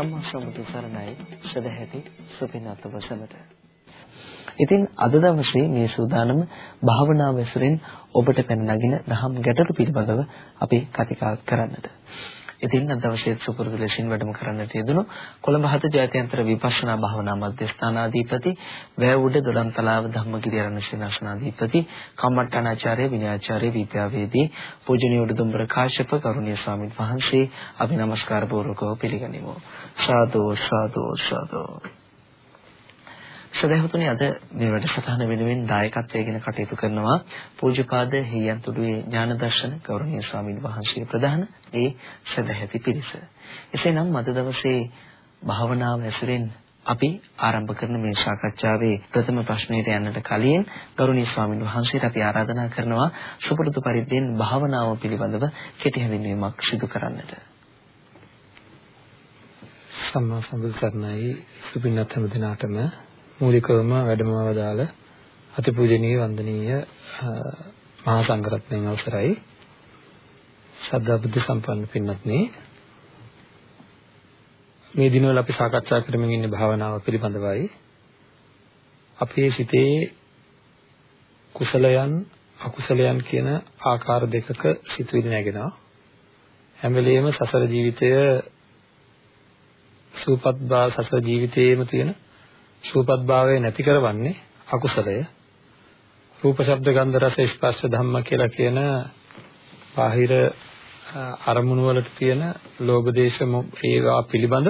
සුපුරුවන් සම්මා සම්බුදු සරණයි සදැහැති සුපිනත් වසමට. ඉතින් අද දවසේ මේ සූදානම භාවනාව ඇසුරෙන් ඔබට පැන නගින දහම් ගැටලු පිළිබඳව අපි කතිකා කරන්නට. ඉතින් අද දවසේ සුපුරුදු ලෙසින් වැඩම කරන්නට යෙදුණු කොළඹ හත ජාත්‍යන්තර විපස්සනා භාවනා මධ්‍යස්ථානාධිපති වැවුඩ දොඩම්තලාව ධම්මගිරි ආරණ්‍ය සේනාසනාධිපති කම්මට්ටානාචාර්ය විනයාචාර්ය විද්‍යාවේදී පූජනීය උඩුදුම්බර කාශ්‍යප කරුණීය ස්වාමින් වහන්සේ අපි নমස්කාර පූර්වකව පිළිගනිමු. සාදු සාදු සාදු. සදහතුනි අද මේ වැඩසටහන වෙනුවෙන් දායකත්වයෙන් කටයුතු කරනවා පූජ්‍යපාද හේයන්තුඩුවේ ඥානදර්ශන ගෞරවනීය ස්වාමීන් වහන්සේ ප්‍රධාන ඒ සදැහැති පිරිස. එසේනම් අද දවසේ භාවනාව ඇසුරෙන් අපි ආරම්භ කරන මේ සාකච්ඡාවේ ප්‍රථම ප්‍රශ්නයට යන්නට කලින් ගෞරවනීය ස්වාමීන් වහන්සේට අපි ආරාධනා කරනවා සුපුරුදු පරිද්දෙන් භාවනාව පිළිබඳව කෙටි හැඳින්වීමක් සිදු කරන්නට. සම්මා සම්බුදු සරණයි සුපින්නත් හැම දිනාටම මූලිකවම වැඩමව දාල අතිපූජනීය වන්දනීය මහා සංඝරත්නයන් අවසරයි. සද්ධා බුද්ධ සම්පන්න පින්වත්නි මේ දිනවල අපි සාකච්ඡා කරමින් ඉන්නේ භාවනාව පිළිබඳවයි. අපේ සිතේ කුසලයන් අකුසලයන් කියන ආකාර දෙකක සිතුවිලි නැගෙනවා. හැම වෙලෙම සසර ජීවිතය සූපත් බා සසර ජීවිතයේම තියෙන සූපත් භාවය නැති කරවන්නේ අකුසලය. රූප ශබ්ද ගන්ධ රස ස්පර්ශ ධම්ම කියලා කියන බාහිර අරමුණු වලට තියෙන ලෝභ දේශ ඒවා පිළිබඳ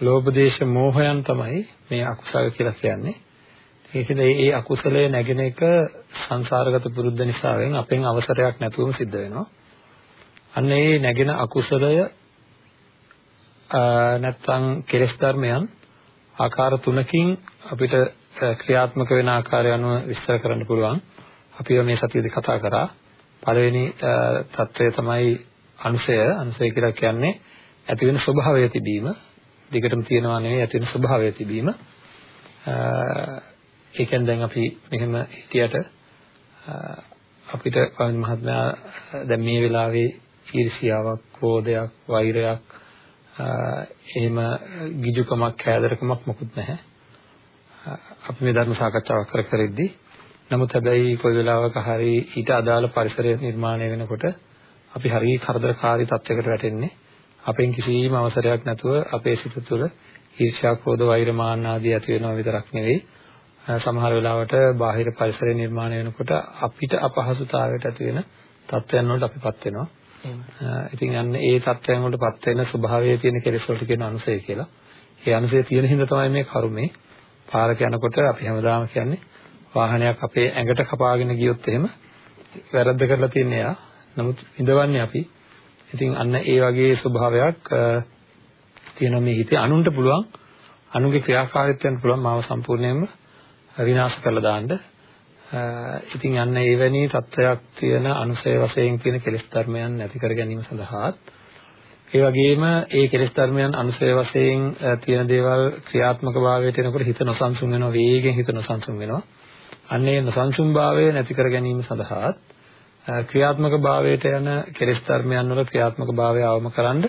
ලෝභ දේශ මෝහයන් තමයි මේ අකුසල කියලා කියන්නේ. ඒකද මේ අකුසලයේ නැගෙන එක සංසාරගත පුරුද්ද නිසාවෙන් අපෙන් අවසරයක් නැතුවම සිද්ධ වෙනවා. අන්න ඒ නැගෙන අකුසලය නැත්තම් කෙලෙස් ධර්මයන් ආකාර තුනකින් අපිට ක්‍රියාත්මක වෙන ආකාරය අනුව විස්තර කරන්න පුළුවන්. අපි මේ සතියේදී කතා කරා. පළවෙනි తත්වය තමයි අනුසය. අනුසය කියලා කියන්නේ ඇති වෙන ස්වභාවය තිබීම. දිගටම තියෙනවා නෙවෙයි ඇති වෙන ස්වභාවය තිබීම. ඒකෙන් දැන් අපි මෙහෙම හිටියට අපිට පවන මහත්මයා දැන් මේ වෙලාවේ ඊර්ෂියාවක්, ක්‍රෝධයක්, වෛරයක් එහෙම ගිජුකමක් හැදරකමක් මොකුත් නැහැ. අපි මේ ධර්ම සාකච්ඡාවක් කර කර ඉද්දී නමුත් හැබැයි කොයි වෙලාවක හරි ඊට අදාළ පරිසරය නිර්මාණය වෙනකොට අපි හරිය කරදරකාරී තත්යකට වැටෙන්නේ. අපෙන් කිසිම අවසරයක් නැතුව අපේ සිත තුළ ඊර්ෂ්‍යා, ක්‍රෝධ, වෛර, මාන්න ආදී ඇති වෙනවා විතරක් නෙවෙයි. සමහර වෙලාවට බාහිර පරිසරය නිර්මාණය වෙනකොට අපිට අපහසුතාවයට ඇති වෙන තත්ත්වයන් වලට අපිපත් වෙනවා. ඉතින් අන්න ඒ தත්වයන් වලටපත් වෙන ස්වභාවයේ තියෙන කෙලෙස් වලට කියන අනුසය කියලා. ඒ අනුසය තියෙන හින්දා තමයි මේ කරුමේ පාරක යනකොට අපි හැමදාම කියන්නේ වාහනයක් අපේ ඇඟට කපාගෙන ගියොත් එහෙම වැරද්ද කරලා තියන්නේ යා. නමුත් ඉඳවන්නේ අපි. ඉතින් අන්න ඒ වගේ ස්වභාවයක් තියෙනවා මේ හිතේ අනුන්ට පුළුවන් අනුගේ ක්‍රියාකාරීත්වයන් පුළුවන් මාව සම්පූර්ණයෙන්ම විනාශ කරලා දාන්න ඉතින් යන්න එවැනි තත්වයක් තියෙන අනුසය වශයෙන් තියෙන කෙලෙස් ධර්මයන් නැති කර ගැනීම සඳහාත් ඒ වගේම ඒ කෙලෙස් ධර්මයන් අනුසය වශයෙන් තියෙන දේවල් ක්‍රියාත්මක භාවයට එනකොට හිත නොසන්සුන් වෙනවා වේගෙන් හිත නොසන්සුන් වෙනවා. අන්න ඒ නොසන්සුන් භාවය නැති කර ගැනීම සඳහාත් ක්‍රියාත්මක භාවයට යන කෙලෙස් ධර්මයන් වල ක්‍රියාත්මක භාවය අවම කරන්න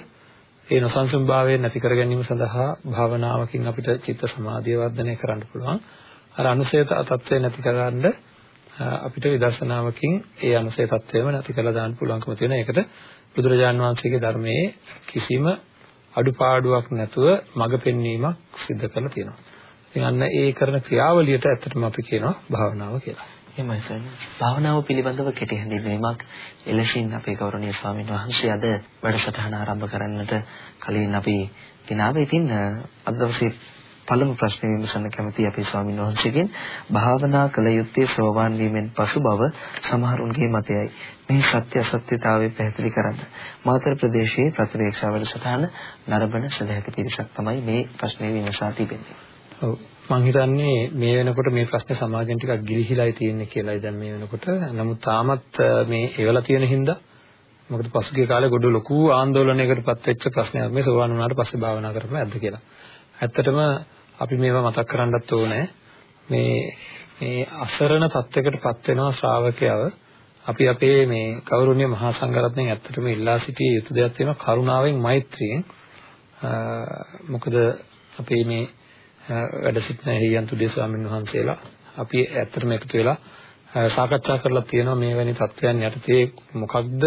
ඒ නොසන්සුන් භාවය නැති කර ගැනීම සඳහා භාවනාවකින් අපිට චිත්ත සමාධිය වර්ධනය කරන්න පුළුවන්. අර අනුසය තත්ත්වය නැති කරගන්න අපිට විදර්ශනාවකින් ඒ අනුසය තත්වයම නැති කරලා දාන්න පුළුවන්කම තියෙන. ඒකට බුදුරජාන් වහන්සේගේ ධර්මයේ කිසිම අඩුපාඩුවක් නැතුව මඟ පෙන්වීමක් සිදු කරලා තියෙනවා. ඉතින් අන්න ඒ කරන ක්‍රියාවලියට ඇත්තටම අපි කියනවා භාවනාව කියලා. එහෙමයි සර්. භාවනාව පිළිබඳව කෙටි හැඳින්වීමක් එලෙසින් අපේ ගෞරවනීය ස්වාමීන් වහන්සේ අද වැඩසටහන ආරම්භ කරන්නට කලින් අපි ගෙනාවේ. ඉතින් අද දවසේ පළමු ප්‍රශ්නේ විමසන්න කැමති අපේ ස්වාමීන් වහන්සේගෙන් භාවනා කළ යුත්තේ සෝවාන් වීමෙන් පසු බව සමහරුන්ගේ මතයයි. මේ සත්‍ය අසත්‍යතාවය පැහැදිලි කරන්න. මාතර ප්‍රදේශයේ ප්‍රතිවේක්ෂා වැඩසටහන නරඹන සදැහැති පිරිසක් තමයි මේ ප්‍රශ්නේ විමසා තිබෙන්නේ. ඔව් මම හිතන්නේ මේ වෙනකොට මේ ප්‍රශ්නේ සමාජෙන් ටිකක් ගිලිහිලායි තියෙන්නේ කියලායි දැන් මේ වෙනකොට. නමුත් තාමත් මේ එවලා තියෙන හින්දා මොකද පසුගිය කාලේ ගොඩ ලොකු ආందోලනයකටපත් වෙච්ච ප්‍රශ්නයක් මේ සෝවාන් වුණාට පස්සේ භාවනා කරපම ඇද්ද කියලා. ඇත්තටම අපි මේවා මතක් කරන්නත් ඕනේ. මේ මේ අසරණ තත්යකටපත් වෙනවා ශ්‍රාවකයව අපි අපේ මේ ගෞරවනීය මහා සංඝරත්නයෙන් ඇත්තටම ඉල්ලා සිටිය යුතු දෙයක් තියෙනවා කරුණාවෙන් මෛත්‍රියෙන් මොකද අපේ මේ වැඩ සිටින හේයන්තුඩේ ස්වාමීන් වහන්සේලා අපි ඇත්තටම එකතු වෙලා සාකච්ඡා කරලා තියෙනවා මේ වැනි තත්වයන් යටතේ මොකක්ද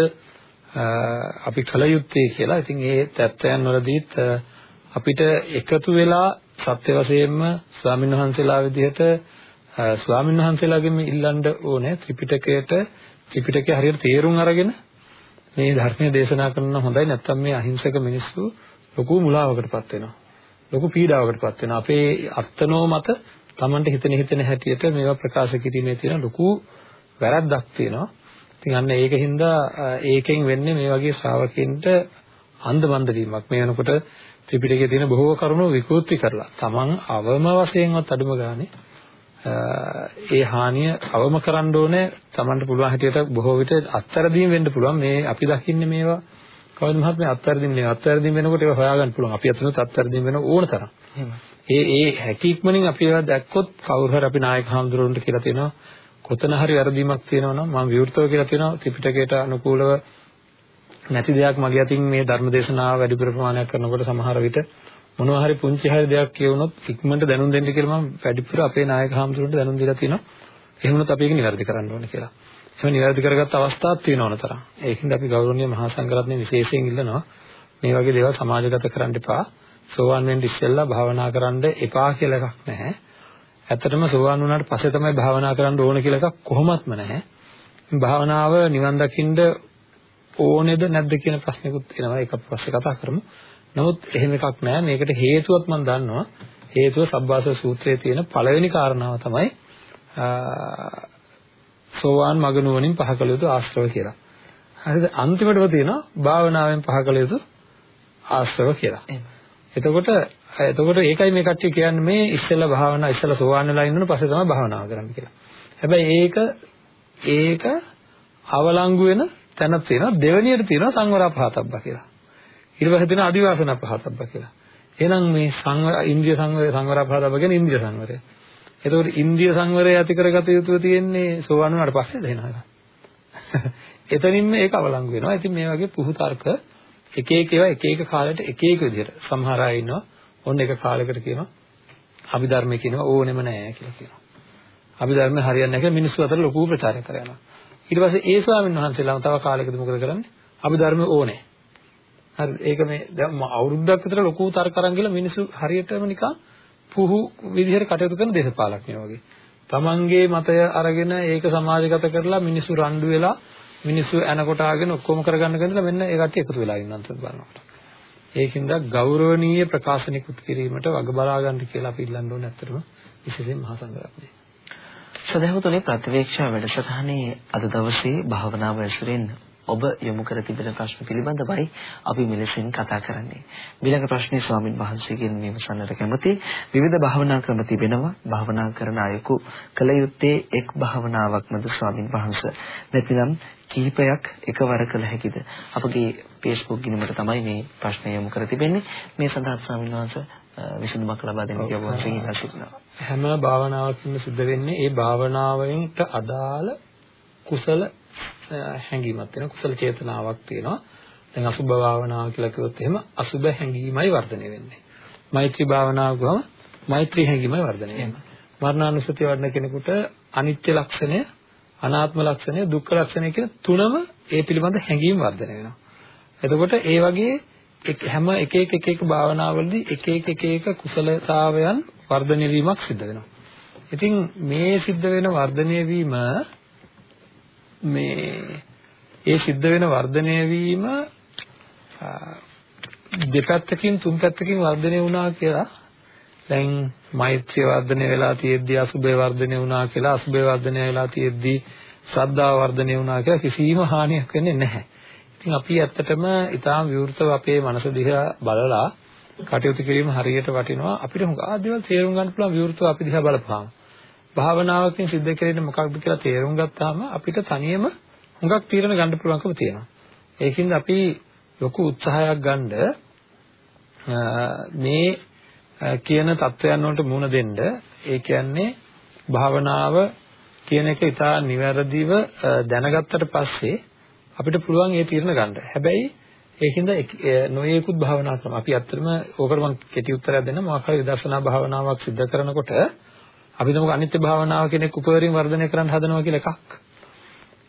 අපි කල යුත්තේ කියලා. ඉතින් ඒ තත්වයන් වලදීත් අපිට එකතු වෙලා සත්‍ය වශයෙන්ම ස්වාමීන් වහන්සේලා විදිහට ස්වාමීන් වහන්සේලාගෙන් ඉල්ලන්න ඕනේ ත්‍රිපිටකයට ත්‍රිපිටකය හරියට තේරුම් අරගෙන මේ ධර්මයේ දේශනා කරන හොඳයි නැත්නම් මේ අහිංසක මිනිස්සු ලොකු මුලාවකටපත් වෙනවා. ලොකු පීඩාවකටපත් වෙනවා. අපේ අත්නෝ මත Tamanට හිතෙන හිතෙන හැටියට මේවා ප්‍රකාශ කිරීමේ තියෙන ලොකු වැරද්දක් තියෙනවා. ඉතින් අන්න ඒකින්ද ඒකෙන් වෙන්නේ මේ වගේ ශ්‍රාවකයන්ට අන්ධබන්ද වීමක්. මේ වෙනකොට ත්‍රිපිටකයේ තියෙන බොහෝ කරුණු විකෘති කරලා Taman අවම වශයෙන්වත් අඩුම ගානේ ඒ හානිය අවම කරන්න ඕනේ. Tamanට පුළුවන් හැටියට බොහෝ විට අත්තරදීම් වෙන්න පුළුවන්. මේ අපි දකින්නේ මේවා. කවද මහත්මයා? අත්තරදීම් නේ අත්තරදීම් වෙනකොට ඒවා හොයාගන්න පුළුවන්. අපි අතනත් අත්තරදීම් වෙන ඕන තරම්. ඒ ඒ හැකියක්මනින් අපි ඒවා දැක්කොත් කවුරු හරි අපි නායක හඳුරන්න කියලා තියෙනවා කොතන හරි වැරදීමක් තියෙනවා නම් මම විවෘතව කියලා තියෙනවා. ත්‍රිපිටකයට අනුකූලව නැති දෙයක් මගේ අතින් මේ ධර්ම දේශනාව වැඩි ප්‍රමාණයක් කරනකොට සමහර විට මොනවා හරි පුංචි හරි දෙයක් කියවුනොත් ඉක්මනට දැනුම් දෙන්න කියලා මම වැඩිපුර අපේ නායක හාමුදුරන්ට දැනුම් දීලා තියෙනවා. එහෙම වුණොත් අපි ඒක නිවැරදි කරන්න ඕනේ කියලා. එහෙම නිවැරදි කරගත්ත අවස්ථාවක් තියෙනවන තරම්. ඒකින්ද අපි ගෞරවනීය මහා සංඝරත්නය විශේෂයෙන් ඉල්ලනවා මේ වගේ දේවල් සමාජගත කරන්න එපා. සෝවාන් වෙන්න ඉස්සෙල්ලා භාවනා කරන්න එපා කියලා එකක් නැහැ. ඇත්තටම සෝවාන් වුණාට පස්සේ තමයි භාවනා කරන්න ඕන කියලා එකක් කොහොමත්ම නැහැ. භාවනාව නිවන් දකින්න ඕනේද නැද්ද කියන ප්‍රශ්නකුත් එනවා. ඒක අපි පස්සේ කතා කරමු. නමුත් එහෙම එකක් නැහැ. මේකට හේතුවක් මම දන්නවා. හේතුව සබ්බාස සූත්‍රයේ තියෙන පළවෙනි කාරණාව තමයි සෝවාන් මග නුවණින් පහ කළ යුතු ආශ්‍රව කියලා. හරිද? අන්තිමටම තියෙනවා භාවනාවෙන් පහ කළ යුතු ආශ්‍රව කියලා. එතකොට එතකොට ඒකයි මේ කට්ටිය කියන්නේ මේ ඉස්සෙල්ලා භාවනා ඉස්සෙල්ලා සෝවාන් වෙලා ඉන්නන පස්සේ තමයි භාවනාව කරන්න කියලා. හැබැයි ඒක ඒක අවලංගු වෙන තැනක් තියෙනවා දෙවෙනියට තියෙනවා සංවරපහතබ්බ කියලා. ඊට පස්සේ තියෙනවා අදිවාසන පහතබ්බ කියලා. එහෙනම් මේ සංවර ඉන්ද්‍රිය සංවරය සංවරපහතබ්බ කියන්නේ ඉන්ද්‍රිය සංවරය. එතකොට ඉන්ද්‍රිය සංවරය ඇති කරගත යුතු තියෙන්නේ සෝවන් වුණාට පස්සේ දෙනවා. එතනින්ම ඒක අවලංගු වෙනවා. ඉතින් මේ වගේ පුහු තර්ක එක එක ඒවා එක එක කාලෙට එක එක විදිහට සමහර අය ඉන්නවා. ඔන්න එක කාලයකට කියනවා අභිධර්මයේ කියනවා ඕනෙම නෑ කියලා කියනවා. අභිධර්මයේ හරියන්නේ නැහැ කියලා මිනිස්සු අතර ලොකු ප්‍රචාරයක් කරනවා. ඊට පස්සේ ඒ ස්වාමීන් වහන්සේලාම තව කාලයකදී මොකද කරන්නේ? අභිධර්මයේ ඕනේ. හරිද? ඒක මේ දැන් අවුරුද්දක් විතර ලොකු තර්ක අරන් ගිහලා මිනිස්සු හරියටම නිකන් පුහු විදිහට කටයුතු කරන දේශපාලඥයෝ වගේ. තමන්ගේ මතය අරගෙන ඒක සමාජගත කරලා මිනිස්සු රණ්ඩු වෙලා මිනිස්සු එනකොට ආගෙන ඔක්කොම කරගන්න ගෙනදලා මෙන්න ඒ කට්ටිය එකතු වෙලා ඉන්නත් බලනකොට. ඒකින්ද ගෞරවනීය ප්‍රකාශනිකුත් කිරීමට වග බලා ගන්න කියලා අපි ඉල්ලන්න ඕනේ ඇත්තටම විශේෂයෙන් මහා සංඝරත්නය. සදහවතුනේ ප්‍රතිවේක්ෂා වැඩසටහනේ අද දවසේ භාවනාව ඇසුරෙන් ඔබ යොමු කර තිබෙන ප්‍රශ්න පිළිබඳවයි අපි මෙලෙසින් කතා කරන්නේ. ඊළඟ ප්‍රශ්නේ ස්වාමින් වහන්සේගෙන් විමසන්නට කැමති විවිධ භාවනා ක්‍රම තිබෙනවා. භාවනා කරන අයෙකු කල යුත්තේ එක් භාවනාවක්මද ස්වාමින් වහන්සේ. නැතිනම් කිහිපයක් එකවර කළ හැකිද? අපගේ Facebook ගිණුමට තමයි මේ ප්‍රශ්නය යොමු කර තිබෙන්නේ. මේ සඳහා ස්වාමින් වහන්සේ විසඳුමක් ලබා දෙන්න කියලා වහන්සේ ඉල්ලා සිටිනවා. හැම භාවනාවකින්ම සිද්ධ වෙන්නේ ඒ භාවනාවෙන්ට අදාළ කුසල හැඟීමක් තියෙනවා. කුසල චේතනාවක් තියෙනවා. දැන් අසුභ භාවනාව කියලා කිව්වොත් එහෙම අසුභ හැඟීමයි වර්ධනය වෙන්නේ. මෛත්‍රී භාවනාව ගම මෛත්‍රී හැඟීමයි වර්ධනය වෙන්නේ. මරණානුස්සතිය වඩන කෙනෙකුට අනිත්‍ය ලක්ෂණය අනාත්ම ලක්ෂණය දුක්ඛ ලක්ෂණය කියන තුනම ඒ පිළිබඳ හැඟීම් වර්ධනය වෙනවා. එතකොට ඒ වගේ හැම එක එක එක එක භාවනාවලදී එක එක එක එක කුසලතාවයන් වර්ධනය වීමක් සිද්ධ වෙනවා. ඉතින් මේ සිද්ධ වෙන වර්ධනය වීම මේ ඒ සිද්ධ වෙන වර්ධනය වීම දෙපැත්තකින් තුන් පැත්තකින් වර්ධනය වුණා කියලා දැන් මෛත්‍රිය වර්ධනය වෙලා තියෙද්දී අසුභය වර්ධනය වුණා කියලා අසුභය වර්ධනය වෙලා තියෙද්දී ශ්‍රද්ධාව වර්ධනය වුණා කියලා කිසිම හානියක් වෙන්නේ නැහැ. ඉතින් අපි ඇත්තටම ඊටාම් විවෘතව අපේ මනස දිහා බලලා කටයුතු කිරීම හරියට වටිනවා. අපිට හුඟා දේවල් තේරුම් ගන්න පුළුවන් විවෘතව අපි දිහා බලපුවාම. භාවනාවකින් සිද්ධ කරන්නේ මොකක්ද කියලා තේරුම් ගත්තාම අපිට තනියම හුඟක් තීරණ ගන්න පුළුවන්කම තියෙනවා. ඒකින්ද අපි ලොකු උත්සාහයක් ගන්න මේ කියන தත්වයන් වලට මුහුණ දෙන්න ඒ කියන්නේ භාවනාව කියන එක ඉතා නිවැරදිව දැනගත්තට පස්සේ අපිට පුළුවන් ඒ තීරණ ගන්න. හැබැයි ඒකින්ද නොයේකුත් භාවනා ක්‍රම. අපි ඇත්තටම ඕකට මම කෙටි උත්තරයක් දෙන්න මොකක් හරි විදර්ශනා භාවනාවක් සිදු කරනකොට අපි තමක අනිත්‍ය භාවනාව කෙනෙක් උපවරින් වර්ධනය කරන්න හදනවා කියලා එකක්.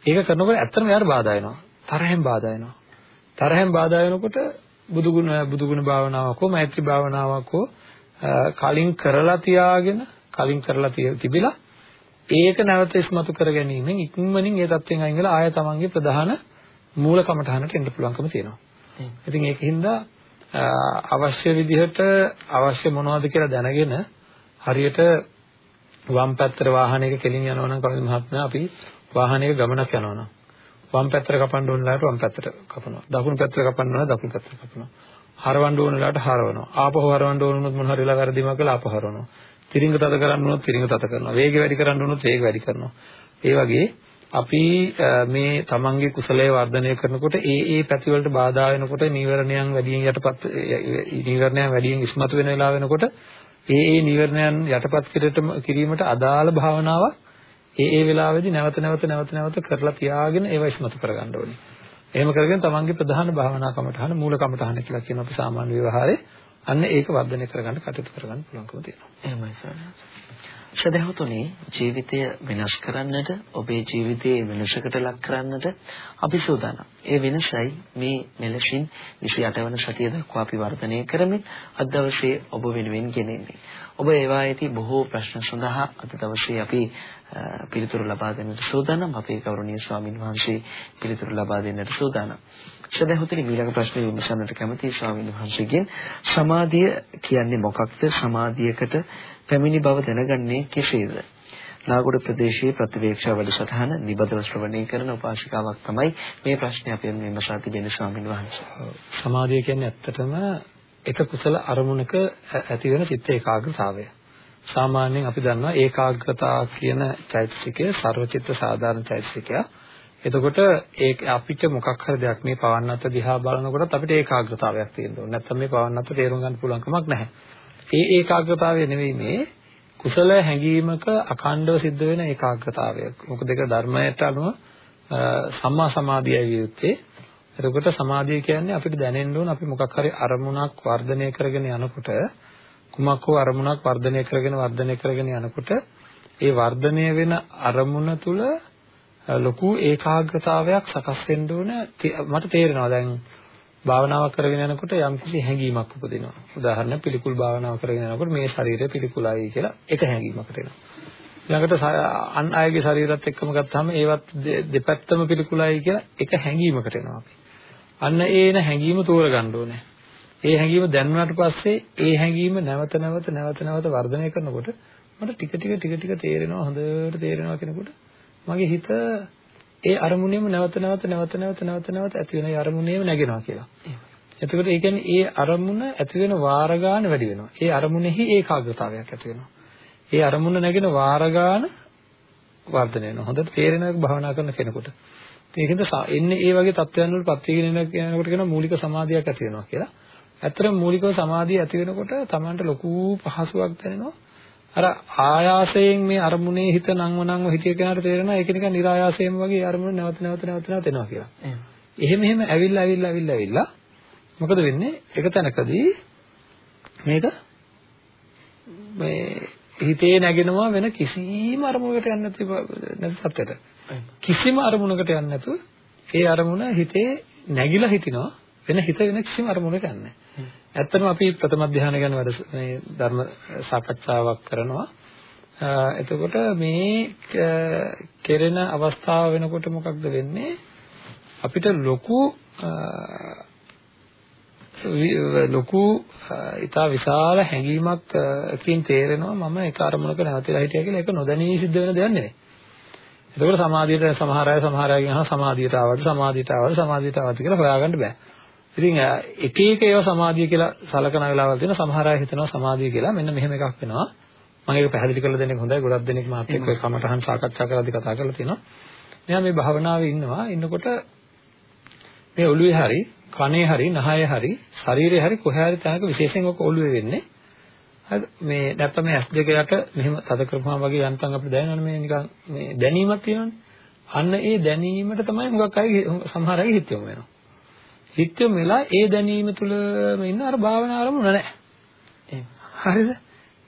ඒක කරනකොට ඇත්තටම යාර බාධා වෙනවා. තරහෙන් බාධා වෙනවා. තරහෙන් බාධා වෙනකොට බුදුගුණ බුදුගුණ භාවනාවක් හෝ මෛත්‍රී භාවනාවක් හෝ කලින් කරලා තියාගෙන කලින් කරලා තිබිලා ඒක නැවත ඉස්මතු කර ගැනීමෙන් ඉක්මනින් ඒ தත්වෙන් අයින් වෙලා ආය තමන්ගේ ප්‍රධාන මූල කමඨහනට එන්න පුළුවන්කම තියෙනවා. ඉතින් ඒකින්ද අවශ්‍ය විදිහට අවශ්‍ය මොනවද කියලා දැනගෙන හරියට වම් පැත්තට වාහනයක කෙලින් යනවා නම් කවුද මහත්මයා අපි වාහනයක ගමනක් යනවා නම් වම් පැත්තට කපන්න ඕන වෙලාවට වම් පැත්තට කපනවා. දකුණු පැත්තට කපන්න ඕන දකුණු පැත්තට කපනවා. හරවන්න ඕන වෙලාවට හරවනවා. ආපහු හරවන්න ඕන වුණොත් මොන හරි වෙලා වැරදිමක් කළා ආපහු හරවනවා. තිරිංග තද කරන්න වුණොත් තිරිංග තද කරනවා. වේගය වැඩි කරන්න වුණොත් වේගය වැඩි කරනවා. ඒ වගේ අපි මේ තමන්ගේ කුසලයේ වර්ධනය කරනකොට ඒ ඒ පැති වලට බාධා වෙනකොට නීවරණයන් වැඩියෙන් යටපත් නීවරණයන් වැඩියෙන් ඉස්මතු වෙන වෙලාව වෙනකොට ඒ ඒ නීවරණයන් යටපත් කිරීමට අදාළ භාවනාවක් ඒ ඒ වෙලාවෙදි නැවත නැවත නැවත නැවත කරලා තියාගෙන ඒව ඉස්මතු කරගන්න ඕනේ. එහෙම කරගෙන තමන්ගේ ප්‍රධාන භාවනා කමටහන මූල කමටහන කියලා කියන අපි සාමාන්‍ය ව්‍යවහාරේ අන්න ඒක වර්ධනය කරගන්න කටයුතු කරගන්න පුළුවන්කම තියෙනවා. එහෙමයි සර්. සදහතුනේ ජීවිතය වෙනස් කරන්නට ඔබේ ජීවිතයේ වෙනසකට ලක් කරන්නට අපි සූදානම්. ඒ වෙනසයි මේ මෙලෙසින් 28 වන සතිය දක්වා අපි වර්ධනය කරමින් අද දවසේ ඔබ වෙනුවෙන් ගෙනෙන්නේ. ඔබ ඒවා ඇති බොහෝ ප්‍රශ්න සඳහා අද දවසේ අපි පිළිතුරු ලබා දෙන්නට සූදානම්. අපේ ගෞරවනීය ස්වාමින් වහන්සේ පිළිතුරු ලබා දෙන්නට සූදානම්. සදහතුනි ඊළඟ ප්‍රශ්නේ විමසන්නට කැමතියි ස්වාමින් වහන්සේගෙන් සමාධිය කියන්නේ මොකක්ද? සමාධියකට පැමිණි බව දැනගන්නේ කෙසේද? නාගොඩ ප්‍රදේශයේ ප්‍රතිවේක්ෂා වැඩසටහන නිබදව ශ්‍රවණය කරන උපාසිකාවක් තමයි මේ ප්‍රශ්නේ අපෙන් විමසා තිබෙන ස්වාමීන් වහන්සේ. සමාධිය කියන්නේ ඇත්තටම එක කුසල අරමුණක ඇති වෙන චිත්ත ඒකාග්‍රතාවය. සාමාන්‍යයෙන් අපි දන්නවා ඒකාග්‍රතාව කියන චෛතසිකය සර්වචිත්ත සාධාරණ චෛතසිකය. එතකොට ඒක අපිට මොකක් හරි දෙයක් මේ පවන්නත් දිහා බලනකොටත් අපිට ඒකාග්‍රතාවයක් තියෙන්න ඕනේ. නැත්නම් මේ පවන්නත් තේරුම් ගන්න පුළුවන් කමක් නැහැ. ඒ ඒකාග්‍රතාවය නෙවෙයි මේ කුසල හැඟීමක අඛණ්ඩව සිද්ධ වෙන ඒකාග්‍රතාවය. මොකද ඒක ධර්මයට අනුව සම්මා සමාධියයි වියුත්තේ. එතකොට සමාධිය කියන්නේ අපිට දැනෙන්න ඕන අපි මොකක් හරි අරමුණක් වර්ධනය කරගෙන යනකොට කුමක් හෝ අරමුණක් වර්ධනය කරගෙන වර්ධනය කරගෙන යනකොට ඒ වර්ධනය වෙන අරමුණ තුල ලොකු ඒකාග්‍රතාවයක් සකස් වෙන්න ඕන මට තේරෙනවා දැන් භාවනාවක් කරගෙන යනකොට යම්කිසි හැඟීමක් උපදිනවා. උදාහරණ පිළිකුල් භාවනාව කරගෙන යනකොට මේ ශරීරය පිළිකුලයි කියලා එක හැඟීමකට එනවා. ඊළඟට අන් අයගේ ශරීරات එක්කම ගත්තාම ඒවත් දෙපැත්තම පිළිකුලයි කියලා එක හැඟීමකට එනවා අපි. අන්න ඒන හැඟීම තෝරගන්න ඕනේ. ඒ හැඟීම දැනුණාට පස්සේ ඒ හැඟීම නැවත නැවත නැවත නැවත වර්ධනය කරනකොට මට ටික ටික ටික ටික තේරෙනවා හොඳට තේරෙනවා කෙනෙකුට මගේ හිත ඒ අරමුණේම නැවත නැවත නැවත නැවත නැවත නැවත ඇති වෙන ඒ අරමුණේම නැගෙනවා කියලා. එතකොට ඒ කියන්නේ ඒ අරමුණ ඇති වෙන වාර ගන්න වැඩි වෙනවා. ඒ අරමුණෙහි ඒකාග්‍රතාවයක් ඇති වෙනවා. ඒ අරමුණ නැගෙන වාර ගන්න වර්ධනය වෙනවා. හොඳට තේරෙනවා භාවනා කරන කෙනෙකුට. ඒකෙන්ද එන්නේ ඒ වගේ තත්ත්වයන් වල පත් වීගෙන යනකොට කියන මූලික සමාධියක් ඇති වෙනවා කියලා. ඇත්තටම මූලිකව සමාධිය ඇති වෙනකොට Tamanට ලොකු පහසුවක් දැනෙනවා. අර ආයාසයෙන් මේ අරමුණේ හිත නංව නංව හිතේ කෙනාට තේරෙනවා ඒක නිකන් નિરાයාසයෙන්ම වගේ අරමුණ නැවත නැවත නැවත නැවත එනවා කියලා. එහෙම. එහෙම එහෙම ඇවිල්ලා ඇවිල්ලා ඇවිල්ලා ඇවිල්ලා මොකද වෙන්නේ? එක තැනකදී මේක මේ හිතේ නැගෙනවා වෙන කිසිම අරමුණකට යන්නේ නැති නැති සත්‍යයට. කිසිම අරමුණකට යන්නේ නැතුව ඒ අරමුණ හිතේ නැగిලා හිටිනවා වෙන හිත වෙන කිසිම අරමුණකට යන්නේ නැහැ. ඇත්තටම අපි ප්‍රථම ධානය ගැන වැඩ මේ ධර්ම සාකච්ඡාවක් කරනවා. එතකොට මේ කෙරෙන අවස්ථාව වෙනකොට මොකක්ද වෙන්නේ? අපිට ලොකු ලොකු ඉතා විශාල හැඟීමක් කින් තේරෙනවා මම එක අරමුණක නැවතිලා හිටියා කියලා ඒක නොදැනී සිද්ධ වෙන දෙයක් නෙවෙයි. එතකොට සමාධියට සමහර අය සමහර අයගෙන් අහන සමාධියට ආවද සමාධියට ආවද සමාධියට ආවද කියලා හොයාගන්න බෑ. ඉතින් එක එක ඒවා සමාධිය කියලා සලකන වෙලාවල් තියෙනවා. සමහර අය හිතනවා සමාධිය කියලා මෙන්න මෙහෙම එකක් වෙනවා. මම ඒක පැහැදිලි කරලා දෙන්නේ හොඳයි. ගොඩක් දෙනෙක් මාත් එක්ක ඔය කමටහන් සාකච්ඡා කරලාදී කතා කරලා තියෙනවා. මෙයා මේ භාවනාවේ ඉන්නවා. ඉන්නකොට මේ ඔළුවේ හරි කනේ හරි නහයේ හරි ශරීරයේ හරි කොහේ හරි තැනක විශේෂයෙන් ඔක ඔළුවේ වෙන්නේ. හරිද මේ නැත්නම් මේ ඇස් දෙක යට මෙහෙම තද කරපුවාම වගේ යන්තම් අපිට දැනෙනවනේ මේ නිකන් මේ දැනීමක් තියෙනවනේ. අන්න ඒ දැනීමට තමයි හුඟක් අය සමහර අය හිත යොමු වෙනවා හිත යොමු වෙලා ඒ දැනීම තුළම ඉන්න අර භාවනා අරමුණ නැහැ. හරිද?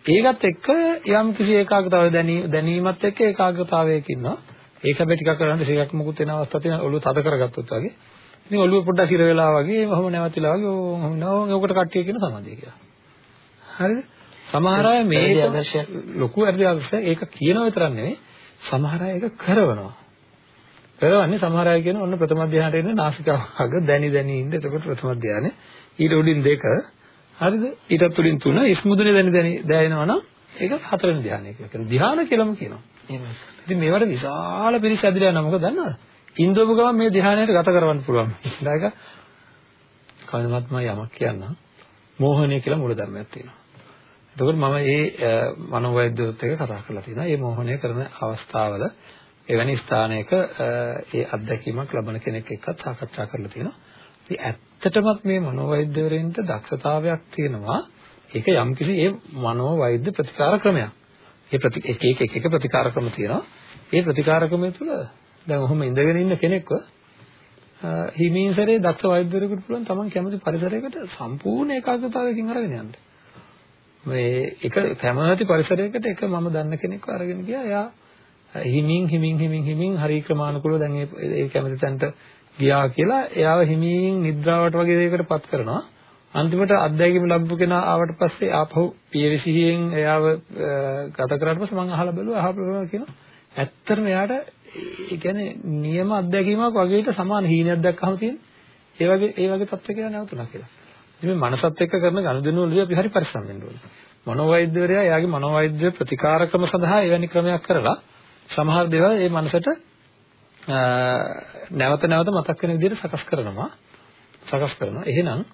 ඒකත් එක්ක යම් කිසි ඒකාග්‍රතාවය දැනීමත් එක්ක ඒකාග්‍රතාවයක ඉන්නවා. ඒක හැබැයි ටිකක් කරන්න සිගක් මුකුත් වෙන අවස්ථා තියෙන ඔළුව තද කරගත්තොත් වගේ. ඉතින් ඔළුව පොඩ්ඩක් හිර වෙලා වගේ ඔහොම නැවතිලා වගේ ඕම නෝ ඔකට කට්ටිය කියන සමාධිය කියලා. හරිද? සමහර අය මේ ලොකු අර්ධාංශයක් ඒක කියන විතරක් නෙවෙයි සමහර අය ඒක කරනවා. කරවන්නේ සමහර අය කියන ඔන්න ප්‍රථම ධ්‍යානට එන්න නාසිකාවක දැනි දැනි ඉන්න. එතකොට ප්‍රථම ධ්‍යානෙ ඊට උඩින් දෙක. හරිද? ඊටත් උඩින් තුන. ඉස්මුදුනේ දැනි දැනි දැනෙනවා නම් ඒක හතරවෙනි ධ්‍යානය කියලා කියනවා. ධ්‍යාන කියලාම කියනවා. එහෙමයි. ඉතින් මේවට විශාල පිරිස ඇදලා යනවා. මොකද දන්නවද? ඉන්දෝප ගමන් මේ ධ්‍යානයට ගත කරවන්න පුළුවන්. ඒක කවදාවත් මම යමක් කියන්න මෝහණය කියලා මූල ධර්මයක් තියෙනවා. එතකොට මම මේ මනෝවෛද්‍යවත් එක්ක කතා කරලා තියෙනවා. මේ මෝහණය කරන අවස්ථාවල එවැනි ස්ථානයක ඒ අත්දැකීමක් ලබන කෙනෙක් එක්කත් සාකච්ඡා කරලා තියෙනවා. ඉතින් ඇත්තටමත් මේ මනෝවෛද්‍යවරින්ට දක්ෂතාවයක් තියෙනවා. ඒක යම්කිසි ඒ මනෝවෛද්‍ය ප්‍රතිකාර ක්‍රමයක්. ඒ ප්‍රති එක එක එක එක ප්‍රතිකාර ක්‍රම තියෙනවා. ඒ ප්‍රතිකාර ක්‍රමය තුළ දැන් ඔහොම ඉඳගෙන ඉන්න කෙනෙක්ව හිමීන්සරේ දක්ෂ වෛද්‍යවරයෙකුට පුළුවන් තමන් කැමති පරිසරයකට සම්පූර්ණ ඒකාග්‍රතාවයකින් අරගෙන යන්න. මේ එක කැමති පරිසරයකට එක මම දන්න කෙනෙක්ව අරගෙන ගියා. එයා හිමින් හිමින් හිමින් හිමින් හරි ක්‍රමානුකූලව දැන් ඒ කැමති තැනට ගියා කියලා එයාව හිමින් නිද්‍රාවට වගේ දෙයකටපත් කරනවා. අන්තිමට අත්දැකීම ලැබපු කෙනා ආවට පස්සේ ආපහු පියවිසිහියෙන් එයාව ගත කරාට පස්සේ මම අහලා බැලුවා අහලා කියනවා ඇත්තටම එයාට ඒ කියන්නේ නියම අත්දැකීමක් වගේට සමාන හීනයක් දැක්කම තියෙන ඒ වගේ ඒ වගේ තත්ත්වයක නැවතුණා කියලා. ඉතින් මේ මනසත් එක්ක කරන ගනුදෙනු වලදී අපි හරි පරිස්සම් වෙන්න ඕනේ. මනෝවෛද්‍යවරයා එයාගේ මනෝවෛද්‍ය ප්‍රතිකාර ක්‍රම සඳහා එවැනි ක්‍රමයක් කරලා සමහර දේවල් ඒ මනසට නැවත නැවත මතක් වෙන විදිහට සකස් කරනවා. සකස් කරනවා. එහෙනම්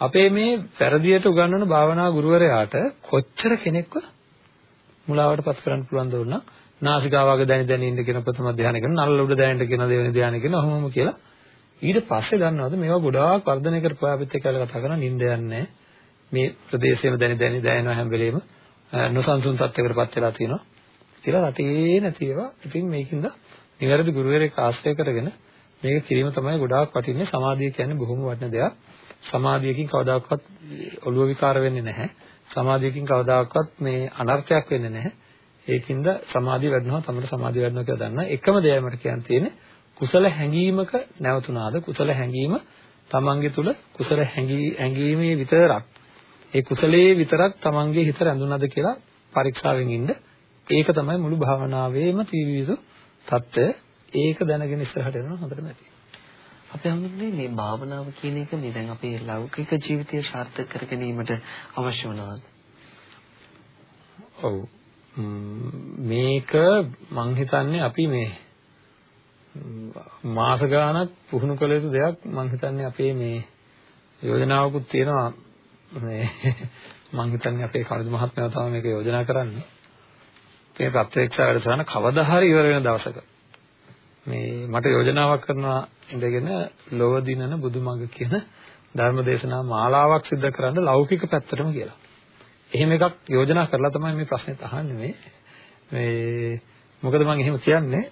අපේ මේ පෙරදියට උගන්වන භාවනා ගුරුවරයාට කොච්චර කෙනෙක්ව මුලාවටපත් කරන්න පුළුවන් දුන්නා නාසිකාවක දැනි දැනි ඉන්න කියන ප්‍රථම ධානය කරන නල්ල උඩ දැනෙන්න කියන දෙවෙනි ධානය කරන ඔහොමම කියලා ඊට පස්සේ දන්නවද මේවා ගොඩාක් වර්ධනය කරපු අපිත් එක්ක කතා කරන නිින්ද යන්නේ මේ ප්‍රදේශයේම දැනි දැනි දැනෙනවා හැම වෙලෙම නොසන්සුන් තත්යකටපත් වෙලා තියෙනවා කියලා රටේ නැති ඒවා. ඉතින් මේකින්ද නිවැරදි ගුරුවරයෙක් ආශ්‍රය කරගෙන මේක කිරීම තමයි ගොඩාක් වටින්නේ. සමාධිය කියන්නේ බොහොම වටින දෙයක්. සමාධියකින් කවදාකවත් ඔළුව විකාර වෙන්නේ නැහැ. සමාධියකින් කවදාකවත් මේ අනර්ථයක් වෙන්නේ නැහැ. ඒකින්ද සමාධිය වැඩනවා තමයි සමාධිය වැඩනවා කියලා දන්න එකම දෙයයි මට කියන්න තියෙන්නේ කුසල හැඟීමක නැවතුණාද? කුසල හැඟීම තමන්ගේ තුල කුසල හැඟීමේ විතරක්. ඒ කුසලයේ විතරක් තමන්ගේ හිත රැඳුණාද කියලා පරීක්ෂාවෙන් ඉන්න ඒක තමයි මුළු භාවනාවේම තීවිසු தত্ত্বය. ඒක දැනගෙන ඉස්සරහට යනවා හොඳටම ඇති. අපි හඳුන්නේ මේ භාවනාව කියන එක මේ දැන් අපේ ලෞකික ජීවිතය සාර්ථක කර ගැනීමට අවශ්‍ය වෙනවාද? ඔව්. මේක මං හිතන්නේ අපි මේ මාස ගාණක් පුහුණු කළ යුතු දෙයක් මං හිතන්නේ අපේ මේ යෝජනාවකුත් තියෙනවා මේ මං හිතන්නේ අපේ කල්ද මහත්මයා තමයි මේක යෝජනා කරන්නේ. මේ ප්‍රත්‍යක්ෂ වැඩසටහන කවදා හරි ඉවර වෙන දවසක මේ මට යෝජනාවක් කරනවා ඉඳගෙන ලොව දිනන බුදුමඟ කියන ධර්ම දේශනා මාලාවක් සිදු කරන්න ලෞකික පැත්තටම කියලා. එහෙම එකක් යෝජනා කරලා තමයි මේ ප්‍රශ්නෙත් අහන්නේ මේ. මේ මොකද මම එහෙම කියන්නේ?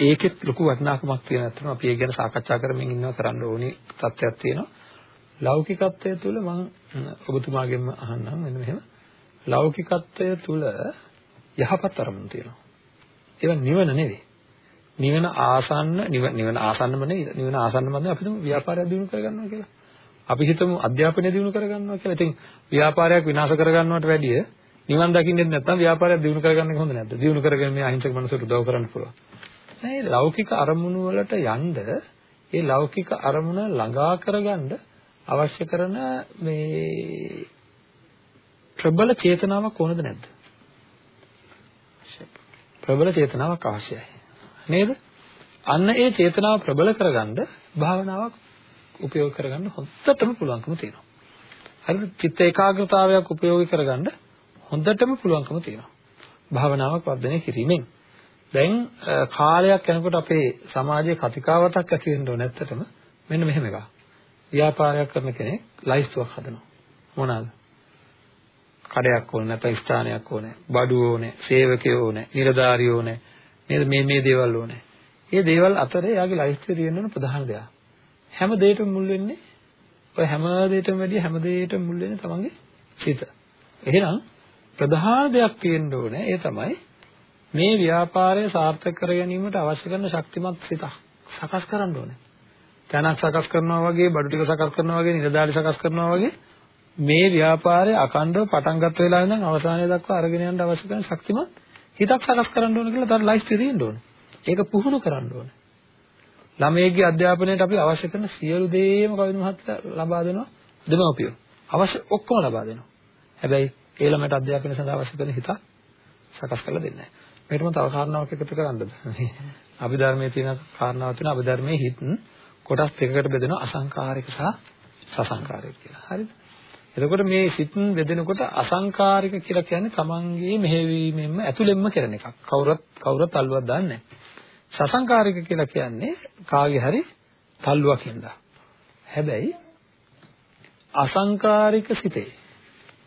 ඒකෙත් ලොකු වටිනාකමක් තියෙන අතන අපි ඒ ගැන සාකච්ඡා කරමින් ඉන්නවා කරන්න ඕනි තත්ත්වයක් තියෙනවා. ලෞකිකත්වය තුළ මම ඔබතුමාගෙන්ම අහන්නම් මෙන්න මෙහෙම. ලෞකිකත්වය තුළ යහපත් අරමුණු තියෙනවා ඒවා නිවන නෙවෙයි නිවන ආසන්න නිවන ආසන්නම නෙවෙයි නිවන ආසන්නම නෙවෙයි අපි තුමු ව්‍යාපාරය දිනු කරගන්නවා කියලා අපි හිතමු අධ්‍යාපනය දිනු කරගන්නවා කියලා ඉතින් ව්‍යාපාරයක් විනාශ කරගන්නවට වැඩිය නිවන් දකින්නෙත් නැත්නම් ව්‍යාපාරයක් දිනු කරගන්න එක හොඳ නැද්ද? දිනු කරගෙන මේ අහිංසක මනසට උදව් කරන්න පුළුවන්. නෑ ලෞකික අරමුණු වලට යන්න ඒ ලෞකික අරමුණ ළඟා කරගන්න අවශ්‍ය කරන මේ ප්‍රබල චේතනාවක් ඕනද නැද්ද? ප්‍රබල චේතනාවක් අවශ්‍යයි. නේද? අන්න ඒ චේතනාව ප්‍රබල කරගන්න භාවනාවක් උපයෝග කරගන්න හොඳටම පුළුවන්කම තියෙනවා. හරිද? චිත්ත ඒකාග්‍රතාවයක් උපයෝගී කරගන්න හොඳටම පුළුවන්කම තියෙනවා. භාවනාවක් වර්ධනය කිරීමෙන්. දැන් කාලයක් යනකොට අපේ සමාජයේ කතිකාවතක් ඇති වෙන්න ඕන නැත්තටම මෙන්න මෙහෙම එකක්. ව්‍යාපාරයක් කරන කෙනෙක් ලයිස්තුවක් හදනවා. මොනවාද? කඩයක් ඕනේ නැත්නම් ස්ථානයක් ඕනේ. බඩුව ඕනේ, සේවකයෝ ඕනේ, නිලධාරියෝ ඕනේ. නේද මේ මේ දේවල් ඕනේ. මේ දේවල් අතරේ යාගේ ලයිස්තුවේ තියෙන ප්‍රධාන දෙයක්. හැම දෙයකම මුල් වෙන්නේ ඔය හැම දෙයකටම වැඩිය හැම දෙයකටම මුල් වෙන්නේ තමන්ගේ සිත. එහෙනම් ප්‍රධාන දෙයක් තියෙන්න ඕනේ ඒ තමයි මේ ව්‍යාපාරය සාර්ථක කර ගැනීමට අවශ්‍ය කරන ශක්තිමත් සිතක් සකස් කරන්න ඕනේ. තැනක් සකස් කරනවා වගේ, බඩු ටික සකස් කරනවා වගේ, නිලධාරි සකස් කරනවා වගේ මේ ව්‍යාපාරය අකණ්ඩව පටන් ගත්ත වෙලාවෙ ඉඳන් අවසානය දක්වා අරගෙන යන්න අවශ්‍ය කරන ශක්තිමත් හිතක් සකස් කරන්න ඕන කියලා තර ලයිස්ට් තියෙන්න ඕනේ. ඒක පුහුණු කරන්න ඕනේ. ළමයේගේ අධ්‍යාපනයට අපි අවශ්‍ය කරන සියලු දේම කවිද මහත්තයා ලබා දෙනවා දෙමව්පියෝ. අවශ්‍ය ඔක්කොම ලබා දෙනවා. හැබැයි ඒ ළමයට අධ්‍යාපනය සඳහා අවශ්‍ය කරන හිත සකස් කරලා දෙන්නේ නැහැ. මේකට මම තව කාරණාවක් එකතු කරන්නද? අභිධර්මයේ තියෙන කාරණාවක් තියෙන අභිධර්මයේ හිත් කොටස් දෙකකට බෙදෙනවා අසංකාරික සහ සසංකාරික කියලා. හරිද? එතකොට මේ සිත් බෙදෙනකොට අසංකාරික කියලා කියන්නේ තමන්ගේ මෙහෙවීමෙන්ම ඇතුළෙන්ම කරන එකක්. කවුරුත් කවුරුත් අල්ලුවක් දාන්නේ නැහැ. සසංකාරික කියලා කියන්නේ කාගේ හරි තල්ලුවක් හින්දා. හැබැයි අසංකාරික සිතේ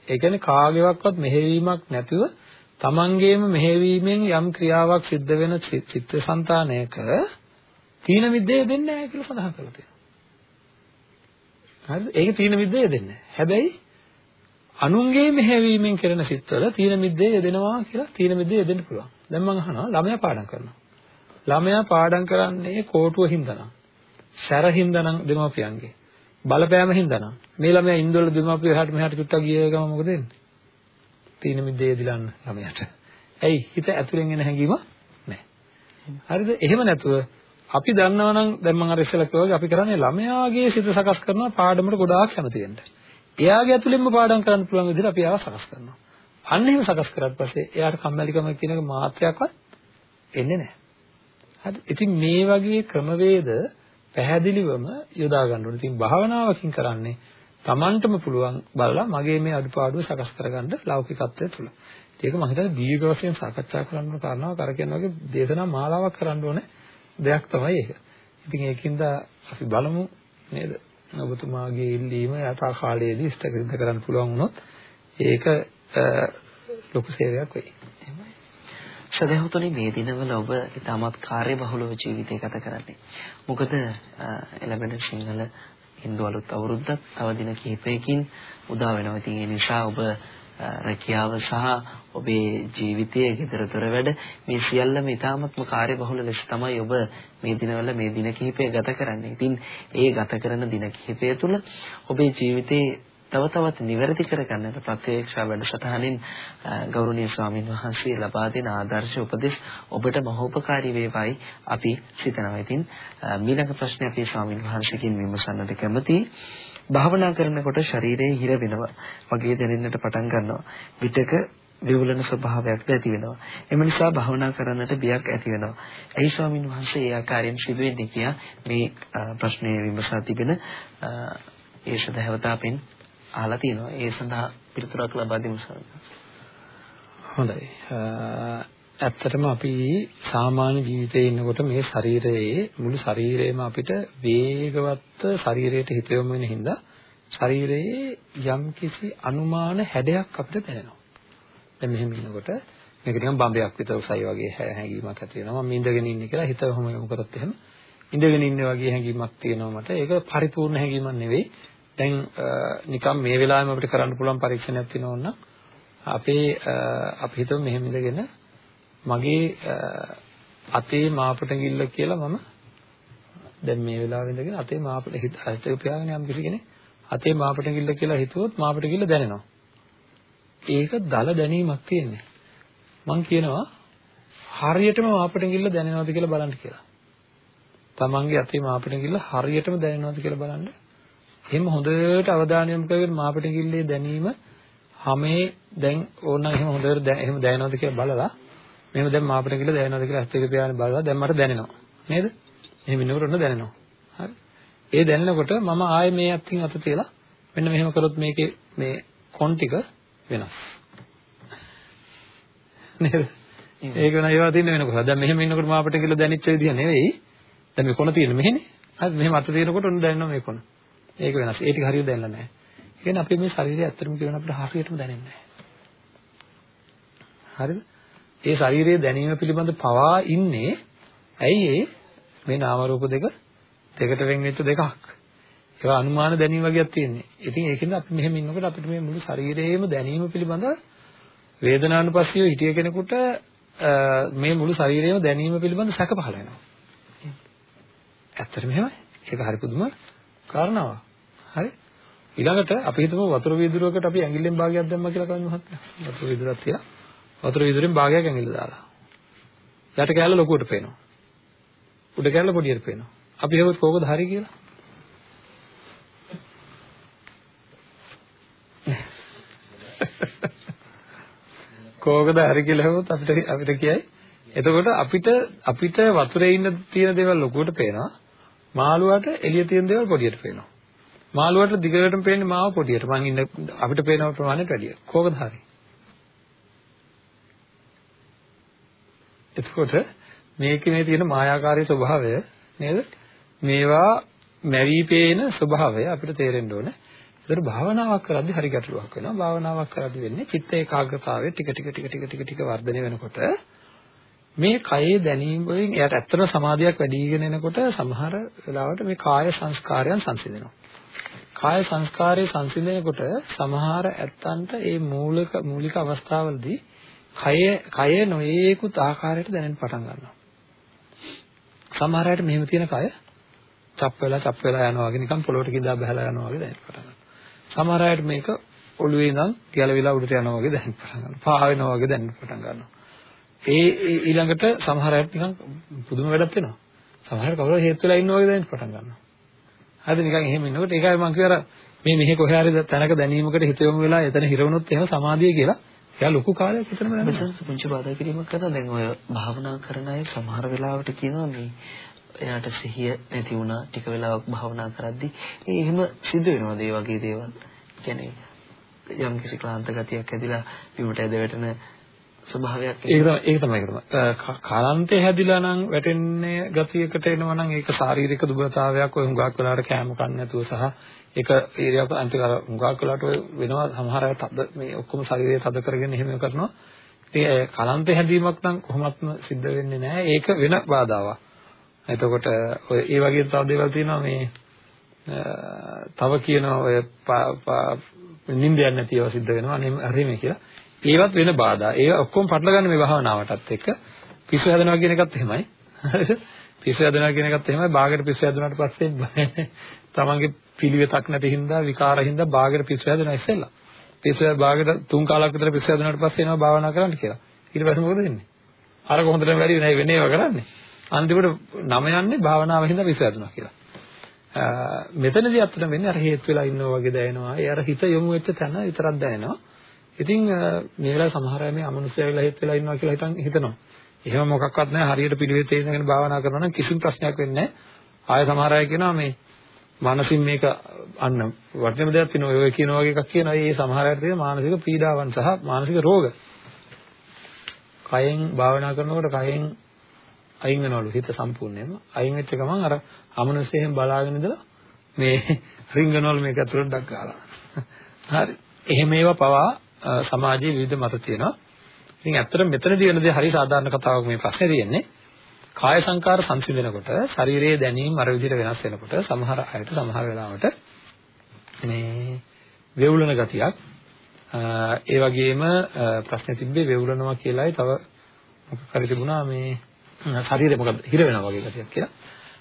ඒ කියන්නේ කාගේවත් මෙහෙවීමක් නැතුව තමන්ගේම මෙහෙවීමෙන් යම් ක්‍රියාවක් සිද්ධ වෙන චිත්තසංතානයක තීන මිද්දේ දෙන්නේ නැහැ කියලා සඳහන් කරලා තියෙනවා. හරිද? ඒක තීන මිද්දේ දෙන්නේ නැහැ. හැබැයි අනුන්ගේ මෙහෙවීමෙන් කරන සිත්වල තීන මිද්දේ යෙදෙනවා කියලා තීන මිද්දේ යෙදෙන්න පුළුවන්. දැන් මම අහනවා ළමයා පාඩම් කරනවා. ළමයා පාඩම් කරන්නේ කෝටුව හින්දානම්. සැර හින්දානම් දෙමව්පියන්ගේ. බලපෑම හින්දානම්. මේ ළමයා ඉන්දවල දෙමව්පිය එහාට මෙහාට චුට්ටක් ගිය ගම මොකද වෙන්නේ? තීන මිද්දේ යෙදිලන්න ළමයාට. ඇයි හිත ඇතුලෙන් එන හැඟීම නැහැ. හරිද? එහෙම නැතුව අපි දන්නවා නම් දැන් මම අර ඉස්සෙල්ලා කිව්වා වගේ අපි කරන්නේ ළමයාගේ සිත සකස් කරනවා පාඩමට ගොඩාක් කැමති වෙන්න. එයාගේ ඇතුළෙන්ම පාඩම් කරන්න පුළුවන් විදිහට අපි ආව සකස් කරනවා. අන්න එහෙම සකස් කරාට පස්සේ එයාට කම්මැලිකම කියන එක මාත්‍රයක්වත් එන්නේ නැහැ. හරි. ඉතින් මේ වගේ ක්‍රමවේද පැහැදිලිවම යොදා ගන්න ඕනේ. ඉතින් භාවනාවකින් කරන්නේ Tamanටම පුළුවන් බලලා මගේ මේ අඩුපාඩුව සකස් කරගන්න ලෞකිකත්වයේ තුල. ඒක මම හිතන්නේ දීර්ඝ වශයෙන් සාකච්ඡා කරන්න ඕන කාරණාවක් අරගෙන වගේ දේශනා මාලාවක් කරන්න ඕනේ. දෙයක් තමයි ඒක. ඉතින් ඒකින්ද අපි බලමු නේද? ඔබතුමාගේ ඉල්ලීම යථා කාලයේදී ඉෂ්ට කරන්න පුළුවන් වුණොත් ඒක ලොකු සේවයක් වෙයි. එහෙමයි. සදහතුනි මේ දිනවල ඔබ ඉතාමත් කාර්යබහුලව ජීවිතය ගත කරන්නේ. මොකද එළඹෙන සිංහල හින්දු අලුත් අවුරුද්දක් තව දින කිහිපයකින් උදා වෙනවා. ඉතින් ඒ නිසා ඔබ රැකියාව සහ ඔබේ ජීවිතයේ gedara වැඩ මේ සියල්ලම ඉතාමත්ම කාර්යබහුල ලෙස තමයි ඔබ මේ දිනවල මේ දින කිහිපය ගත කරන්නේ. ඉතින් ඒ ගත කරන දින කිහිපය තුළ ඔබේ ජීවිතේ තව තවත් නිවැරදි කරගන්නට ප්‍රත්‍යක්ෂා වැඩසටහනින් ගෞරවනීය ස්වාමින් වහන්සේ ලබා දෙන ආදර්ශ උපදෙස් ඔබට මහෝපකාරී වේවායි අපි සිතනවා. ඉතින් ඊළඟ ප්‍රශ්නේ අපේ ස්වාමින් වහන්සේකින් විමසන්නට කැමතියි. භාවනා කරනකොට ශරීරයේ හිර වෙනවා වගේ දැනෙන්නට පටන් ගන්නවා. විතක විවුලන ස්වභාවයක්ද ඇති වෙනවා. එම නිසා භාවනා කරන්නට බියක් ඇති වෙනවා. එයි ස්වාමින් වහන්සේ ඒ ආකාරයෙන් සිදුවෙන්නේ කියා මේ ප්‍රශ්නය විමසා තිබෙන ඒ සදහවතාවෙන් අහලා තියෙනවා. ඒ සඳහා පිළිතුරක් ලබා දෙමු හොඳයි. ඇත්තටම අපි සාමාන්‍ය ජීවිතයේ ඉන්නකොට මේ ශරීරයේ මුළු ශරීරයම අපිට වේගවත් ශරීරයට හිත යොමු වෙන හින්දා ශරීරයේ යම්කිසි අනුමාන හැඩයක් අපිට දැනෙනවා. දැන් මෙහෙම ඉන්නකොට මේක නිකන් බම්බයක් විතර උසයි වගේ හැඟීමක් ඇති වෙනවා. මම ඉඳගෙන ඉන්නේ කියලා හිත කොහොම යොමු කරත් එහෙම ඉඳගෙන ඉන්නේ වගේ හැඟීමක් තියෙනවා මට. ඒක පරිපූර්ණ හැඟීමක් නෙවෙයි. දැන් නිකන් මේ වෙලාවෙම අපිට කරන්න පුළුවන් පරීක්ෂණයක් තියෙනවා නම් අපේ අපි හිතමු මෙහෙම ඉඳගෙන මගේ අතේ මාපටගිල්ල කියලා මම දැන් මේ වෙලාවෙ ඉඳගෙන අතේ මාපට හිත හිත උපයාගෙන යම් කිසි කෙනෙක් අතේ මාපටගිල්ල කියලා හිතුවොත් මාපටගිල්ල දැනෙනවා. ඒක දල දැනීමක් තියෙන්නේ. මම කියනවා හරියටම මාපටගිල්ල දැනෙනවද කියලා බලන්න කියලා. තමන්ගේ අතේ මාපටගිල්ල හරියටම දැනෙනවද කියලා බලන්න. එහෙම හොඳට අවධානය යොමු කරගෙන මාපටගිල්ලේ දැනීම හැමේ දැන් ඕනනම් එහෙම හොඳට එහෙම දැනෙනවද කියලා බලලා මෙහෙම දැන් මාපට කියලා දැනෙනවද කියලා ඇස් දෙක පියාගෙන බලලා දැන් මට දැනෙනවා. නේද? මෙහෙම ඉන්නකොට ඔන්න දැනෙනවා. හරි. ඒ දැනෙනකොට මම ආයේ මේ අත්ින් අත තියලා මෙන්න මෙහෙම කරොත් මේකේ මේ කොන් ටික වෙනස්. නේද? ඒක වෙන ඒවා තියෙන වෙනකොට. දැන් මෙහෙම ඉන්නකොට මාපට කියලා දැනෙච්ච විදිහ නෙවෙයි. දැන් මේ කොන තියෙන මෙහෙනේ. හරි මෙහෙම අත තියෙනකොට ඔන්න දැනෙනවා මේ කොන. ඒක වෙනස්. ඒ ටික හරියට දැනලා නැහැ. ඒ කියන්නේ අපි මේ ශරීරය ඇත්තටම කියන අපිට හරියටම දැනෙන්නේ නැහැ. හරිද? ඒ ශරීරයේ දැනීම පිළිබඳ පවා ඉන්නේ ඇයි ඒ මේ නාම රූප දෙක දෙකට වෙන් වෙච්ච දෙකක්. ඒවා අනුමාන දැනීම වගේක් තියෙන්නේ. ඉතින් ඒකෙන්ද අපි මෙහෙම ඉන්නකොට අපිට මේ මුළු ශරීරයේම දැනීම පිළිබඳ වේදනානුපස්සීව හිටිය කෙනෙකුට මේ මුළු ශරීරයේම දැනීම පිළිබඳ සැක පහළ වෙනවා. ඇත්තටම එහෙමයි. ඒක හරි පුදුම කාරණාවක්. හරි. ඊළඟට අපි හිතමු වතුර වීදුරුවකට අපි ඇඟිල්ලෙන් භාගයක් දැම්මා කියලා කවුරු මහත්තයා. වතුර වීදුරක් තියලා වතුර වීදුරෙන් භාගයක් ඇඟිල්ල දාලා. යට කැල්ල ලොකුවට පේනවා. උඩ කැල්ල පොඩියට පේනවා. අපි හෙවොත් කෝකද හරි කියලා? කෝකද හරි කියලා හෙවොත් අපිට අපිට කියයි. එතකොට අපිට අපිට වතුරේ ඉන්න තියෙන දේවල් ලොකුවට පේනවා. මාළුවාට එළිය තියෙන දේවල් පොඩියට පේනවා. මාළුවාට දිගටම පේන්නේ මාව පොඩියට. මං ඉන්න අපිට පේන ප්‍රමාණයට වැඩිය. කෝකද හරි? එතකොට මේකේ මේ තියෙන මායාකාරී ස්වභාවය නේද? මේවා මැවි පේන ස්වභාවය අපිට තේරෙන්න ඕනේ. ඒතර භාවනාවක් කරද්දී හරි ගැටලුවක් වෙනවා. භාවනාවක් කරද්දී වෙන්නේ චිත්ත ඒකාග්‍රතාවය ටික ටික ටික ටික ටික ටික වර්ධනය වෙනකොට මේ කයේ දැනීම වලින් එයාට ඇත්තටම සමාධියක් වැඩිගෙන එනකොට සමහර වෙලාවට මේ කාය සංස්කාරයන් සංසිඳෙනවා. කාය සංස්කාරයේ සංසිඳනකොට සමහර ඇත්තන්ට ඒ මූලික මූලික අවස්ථාවලදී කය කය නොයේකුත් ආකාරයට දැනෙන්න පටන් ගන්නවා. සමහර අයට මෙහෙම තියෙන කය චප් වෙලා චප් වෙලා යනවා වගේ නිකන් පොළොවට කිඳා බහලා යනවා වගේ දැනෙන්න පටන් ගන්නවා. සමහර අයට මේක ඔළුවේ ඉඳන් ගැලවිලා උඩට යනවා වගේ දැනෙන්න පටන් ගන්නවා. පා වෙනවා වගේ දැනෙන්න පටන් ගන්නවා. ඒ ඊළඟට සමහර අයට නිකන් පුදුම වැඩක් වෙනවා. සමහර අයට කවුරු හේතු වෙලා ඉන්නවා වගේ දැනෙන්න පටන් ගන්නවා. හරිද නිකන් එහෙම ඉන්නකොට ඒකයි මම කියවර මේ මෙහි කොහේ හරි තැනක දැනීමකට හිත යොමු වෙලා එතන හිර වුණොත් එහෙම සමාධිය කියලා එයා ලොකු කාලයක් විතරම යනවා. බසන්ස් පුංචි බාධා කිරීමක් කරා දැන් ඔය භාවනා කරන අය සමහර වෙලාවට කියනවා මේ එයාට සිහිය නැති වුණා ටික වෙලාවක් භාවනා කරද්දී ඒ එහෙම සිද්ධ වෙනවාද ඒ වගේ දේවල්. කියන්නේ යම් කිසි ක්ලාන්ත ගතියක් ඇදිලා බිමට ඇද වැටෙන ස්වභාවයක් ඒක තමයි ඒක තමයි ඒක තමයි. කාලාන්තේ හැදිලා නම් වැටෙන්නේ ගතියකට එනවා නම් ඒක ශාරීරික දුබලතාවයක් ඔය හුඟක් වෙලාවට කැම කන්න නැතුව සහ ඒක ඒරියක් අන්තික හුඟක් වෙලාවට ඔය වෙනවා සමහර අය තද මේ ඔක්කොම ශරීරය තද කරගෙන එහෙම කරනවා. ඉතින් කාලාන්තේ හැදීමක් නම් කොහොමත්ම සිද්ධ වෙන්නේ නැහැ. ඒක වෙන බාධාවක්. එතකොට ඔය ඒ වගේ තව දේවල් තියෙනවා මේ තව කියනවා ඔය නිින්දයක් නැතිව සිද්ධ වෙනවා. හරි මේ කියලා. ඒවත් වෙන බාධා. ඒ ඔක්කොම පටල ගන්න මේ භාවනාවටත් එක්ක පිස්සු හැදෙනවා කියන එකත් එහෙමයි. පිස්සු හැදෙනවා කියන එකත් එහෙමයි. බාගෙට පිස්සු හැදුනාට පස්සේ තමන්ගේ පිළිවෙතක් නැති හින්දා විකාර හින්දා බාගෙට පිස්සු හැදෙනවා ඉස්සෙල්ලා. පිස්සු බාගෙට තුන් කාලක් විතර පිස්සු හැදුනාට පස්සේ එනවා භාවනා කරන්න කියලා. ඊට පස්සේ මොකද වෙන්නේ? අර කොහොමදටම වැඩි වෙන්නේ වෙන්නේ ඒවා කරන්නේ. අන්තිමට නම යන්නේ භාවනාව හින්දා පිස්සු හැදුනා කියලා. මෙතනදී අපිට වෙන්නේ අර හේතු වෙලා ඉන්නවා වගේ දැනෙනවා. ඒ අර හිත යොමු වෙච්ච තැන විතරක් දැනෙනවා. ඉතින් මේ වෙලාවේ සමහර අය මේ අමනුෂ්‍ය වෙලා හිට වෙලා ඉන්නවා කියලා හිතන් හිතනවා. එහෙම මොකක්වත් නැහැ හරියට පිළිවෙතේ ඉඳගෙන භාවනා කරනවා නම් කිසිම ප්‍රශ්නයක් වෙන්නේ නැහැ. ආය සමහර අය කියනවා මේ මානසික මේක අන්න වටිනම දෙයක් තියෙනවා. ඔය කියන වගේ එකක් කියනවා. ඒ සමහර අයට තියෙන මානසික පීඩාවන් සහ මානසික රෝග. කයෙන් භාවනා කරනකොට කයෙන් අයින් වෙනවලු හිත සම්පූර්ණයෙන්ම. අයින් වෙච්ච ගමන් අර අමනුෂ්‍යයෙන් බලාගෙන ඉඳලා මේ රිංගනවල මේක ඇතුළට ඩක් ගාලා. හරි. එහෙම ඒවා පවා සමාජයේ විවිධ මත තියෙනවා. ඉතින් ඇත්තටම මෙතනදී වෙන දේ හරි සාධාරණ කතාවක් මේ ප්‍රශ්නේ තියෙන්නේ. කාය සංකාර සංසිඳනකොට ශරීරයේ දැනීම අර විදිහට වෙනස් වෙනකොට සමහර අයට සමහර වෙලාවට මේ වේවුලන ගතියක් ඒ වගේම ප්‍රශ්නේ තිබ්බේ වේවුලනවා කියලායි තව මොකක් හරි තිබුණා මේ ශරීරය මොකද හිර වෙනවා වගේ ගතියක් කියලා.